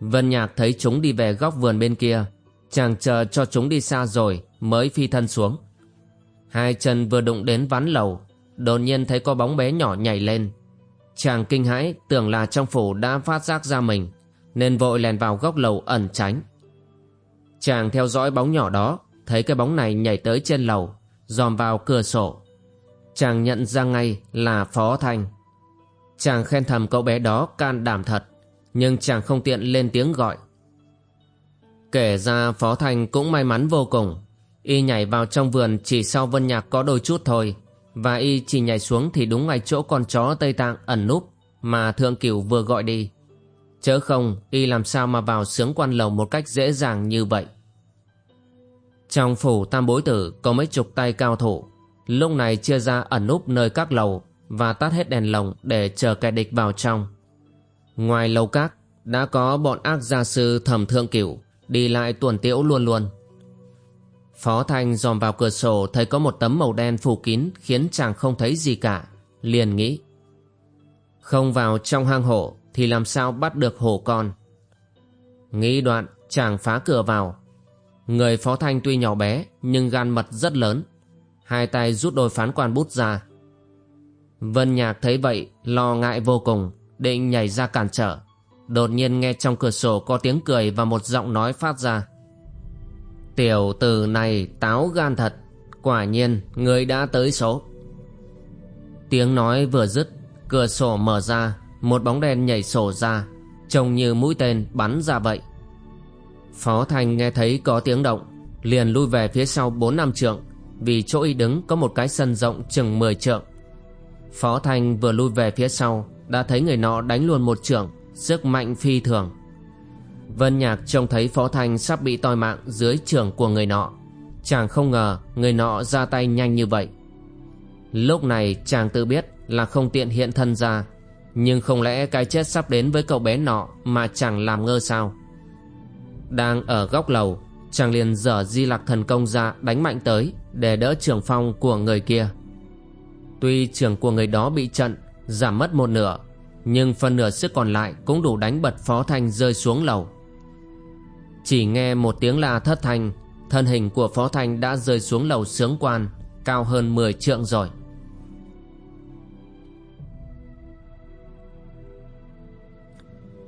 Vân Nhạc thấy chúng đi về góc vườn bên kia, Chàng chờ cho chúng đi xa rồi Mới phi thân xuống. Hai chân vừa đụng đến ván lầu, Đột nhiên thấy có bóng bé nhỏ nhảy lên. Chàng kinh hãi, tưởng là trong phủ đã phát giác ra mình, Nên vội lèn vào góc lầu ẩn tránh. Chàng theo dõi bóng nhỏ đó, Thấy cái bóng này nhảy tới trên lầu, Dòm vào cửa sổ. Chàng nhận ra ngay là Phó Thanh. Chàng khen thầm cậu bé đó can đảm thật, Nhưng chàng không tiện lên tiếng gọi. Kể ra Phó Thanh cũng may mắn vô cùng, Y nhảy vào trong vườn chỉ sau Vân Nhạc có đôi chút thôi, và y chỉ nhảy xuống thì đúng ngay chỗ con chó Tây Tạng ẩn núp mà Thượng Cửu vừa gọi đi. Chớ không, y làm sao mà vào sướng quan lầu một cách dễ dàng như vậy. Trong phủ tam bối tử có mấy chục tay cao thủ, lúc này chia ra ẩn núp nơi các lầu và tắt hết đèn lồng để chờ kẻ địch vào trong. Ngoài lầu các, đã có bọn ác gia sư thẩm thượng cửu đi lại tuần tiễu luôn luôn. Phó Thanh dòm vào cửa sổ thấy có một tấm màu đen phủ kín khiến chàng không thấy gì cả. Liền nghĩ. Không vào trong hang hổ thì làm sao bắt được hổ con. Nghĩ đoạn, chàng phá cửa vào. Người Phó Thanh tuy nhỏ bé, nhưng gan mật rất lớn. Hai tay rút đôi phán quan bút ra. Vân Nhạc thấy vậy, lo ngại vô cùng, định nhảy ra cản trở. Đột nhiên nghe trong cửa sổ có tiếng cười và một giọng nói phát ra. Tiểu tử này táo gan thật, Quả nhiên người đã tới số Tiếng nói vừa dứt, Cửa sổ mở ra một bóng đen nhảy sổ ra, Trông như mũi tên bắn ra vậy. Phó Thành nghe thấy có tiếng động, Liền lui về phía sau bốn năm trượng, Vì chỗ y đứng có một cái sân rộng chừng 10 trượng. Phó Thành vừa lui về phía sau, Đã thấy người nọ đánh luôn một trượng, Sức mạnh phi thường. Vân Nhạc trông thấy Phó Thanh sắp bị toi mạng dưới trường của người nọ, Chàng không ngờ người nọ ra tay nhanh như vậy. Lúc này chàng tự biết là không tiện hiện thân ra nhưng không lẽ cái chết sắp đến với cậu bé nọ Mà chẳng làm ngơ sao? Đang ở góc lầu, Chàng liền dở di lạc thần công ra đánh mạnh tới Để đỡ trường phong của người kia. Tuy trường của người đó bị trận, Giảm mất một nửa, Nhưng phần nửa sức còn lại Cũng đủ đánh bật phó thanh rơi xuống lầu. Chỉ nghe một tiếng la thất thanh, Thân hình của phó thanh đã rơi xuống lầu sướng quan, Cao hơn 10 trượng rồi.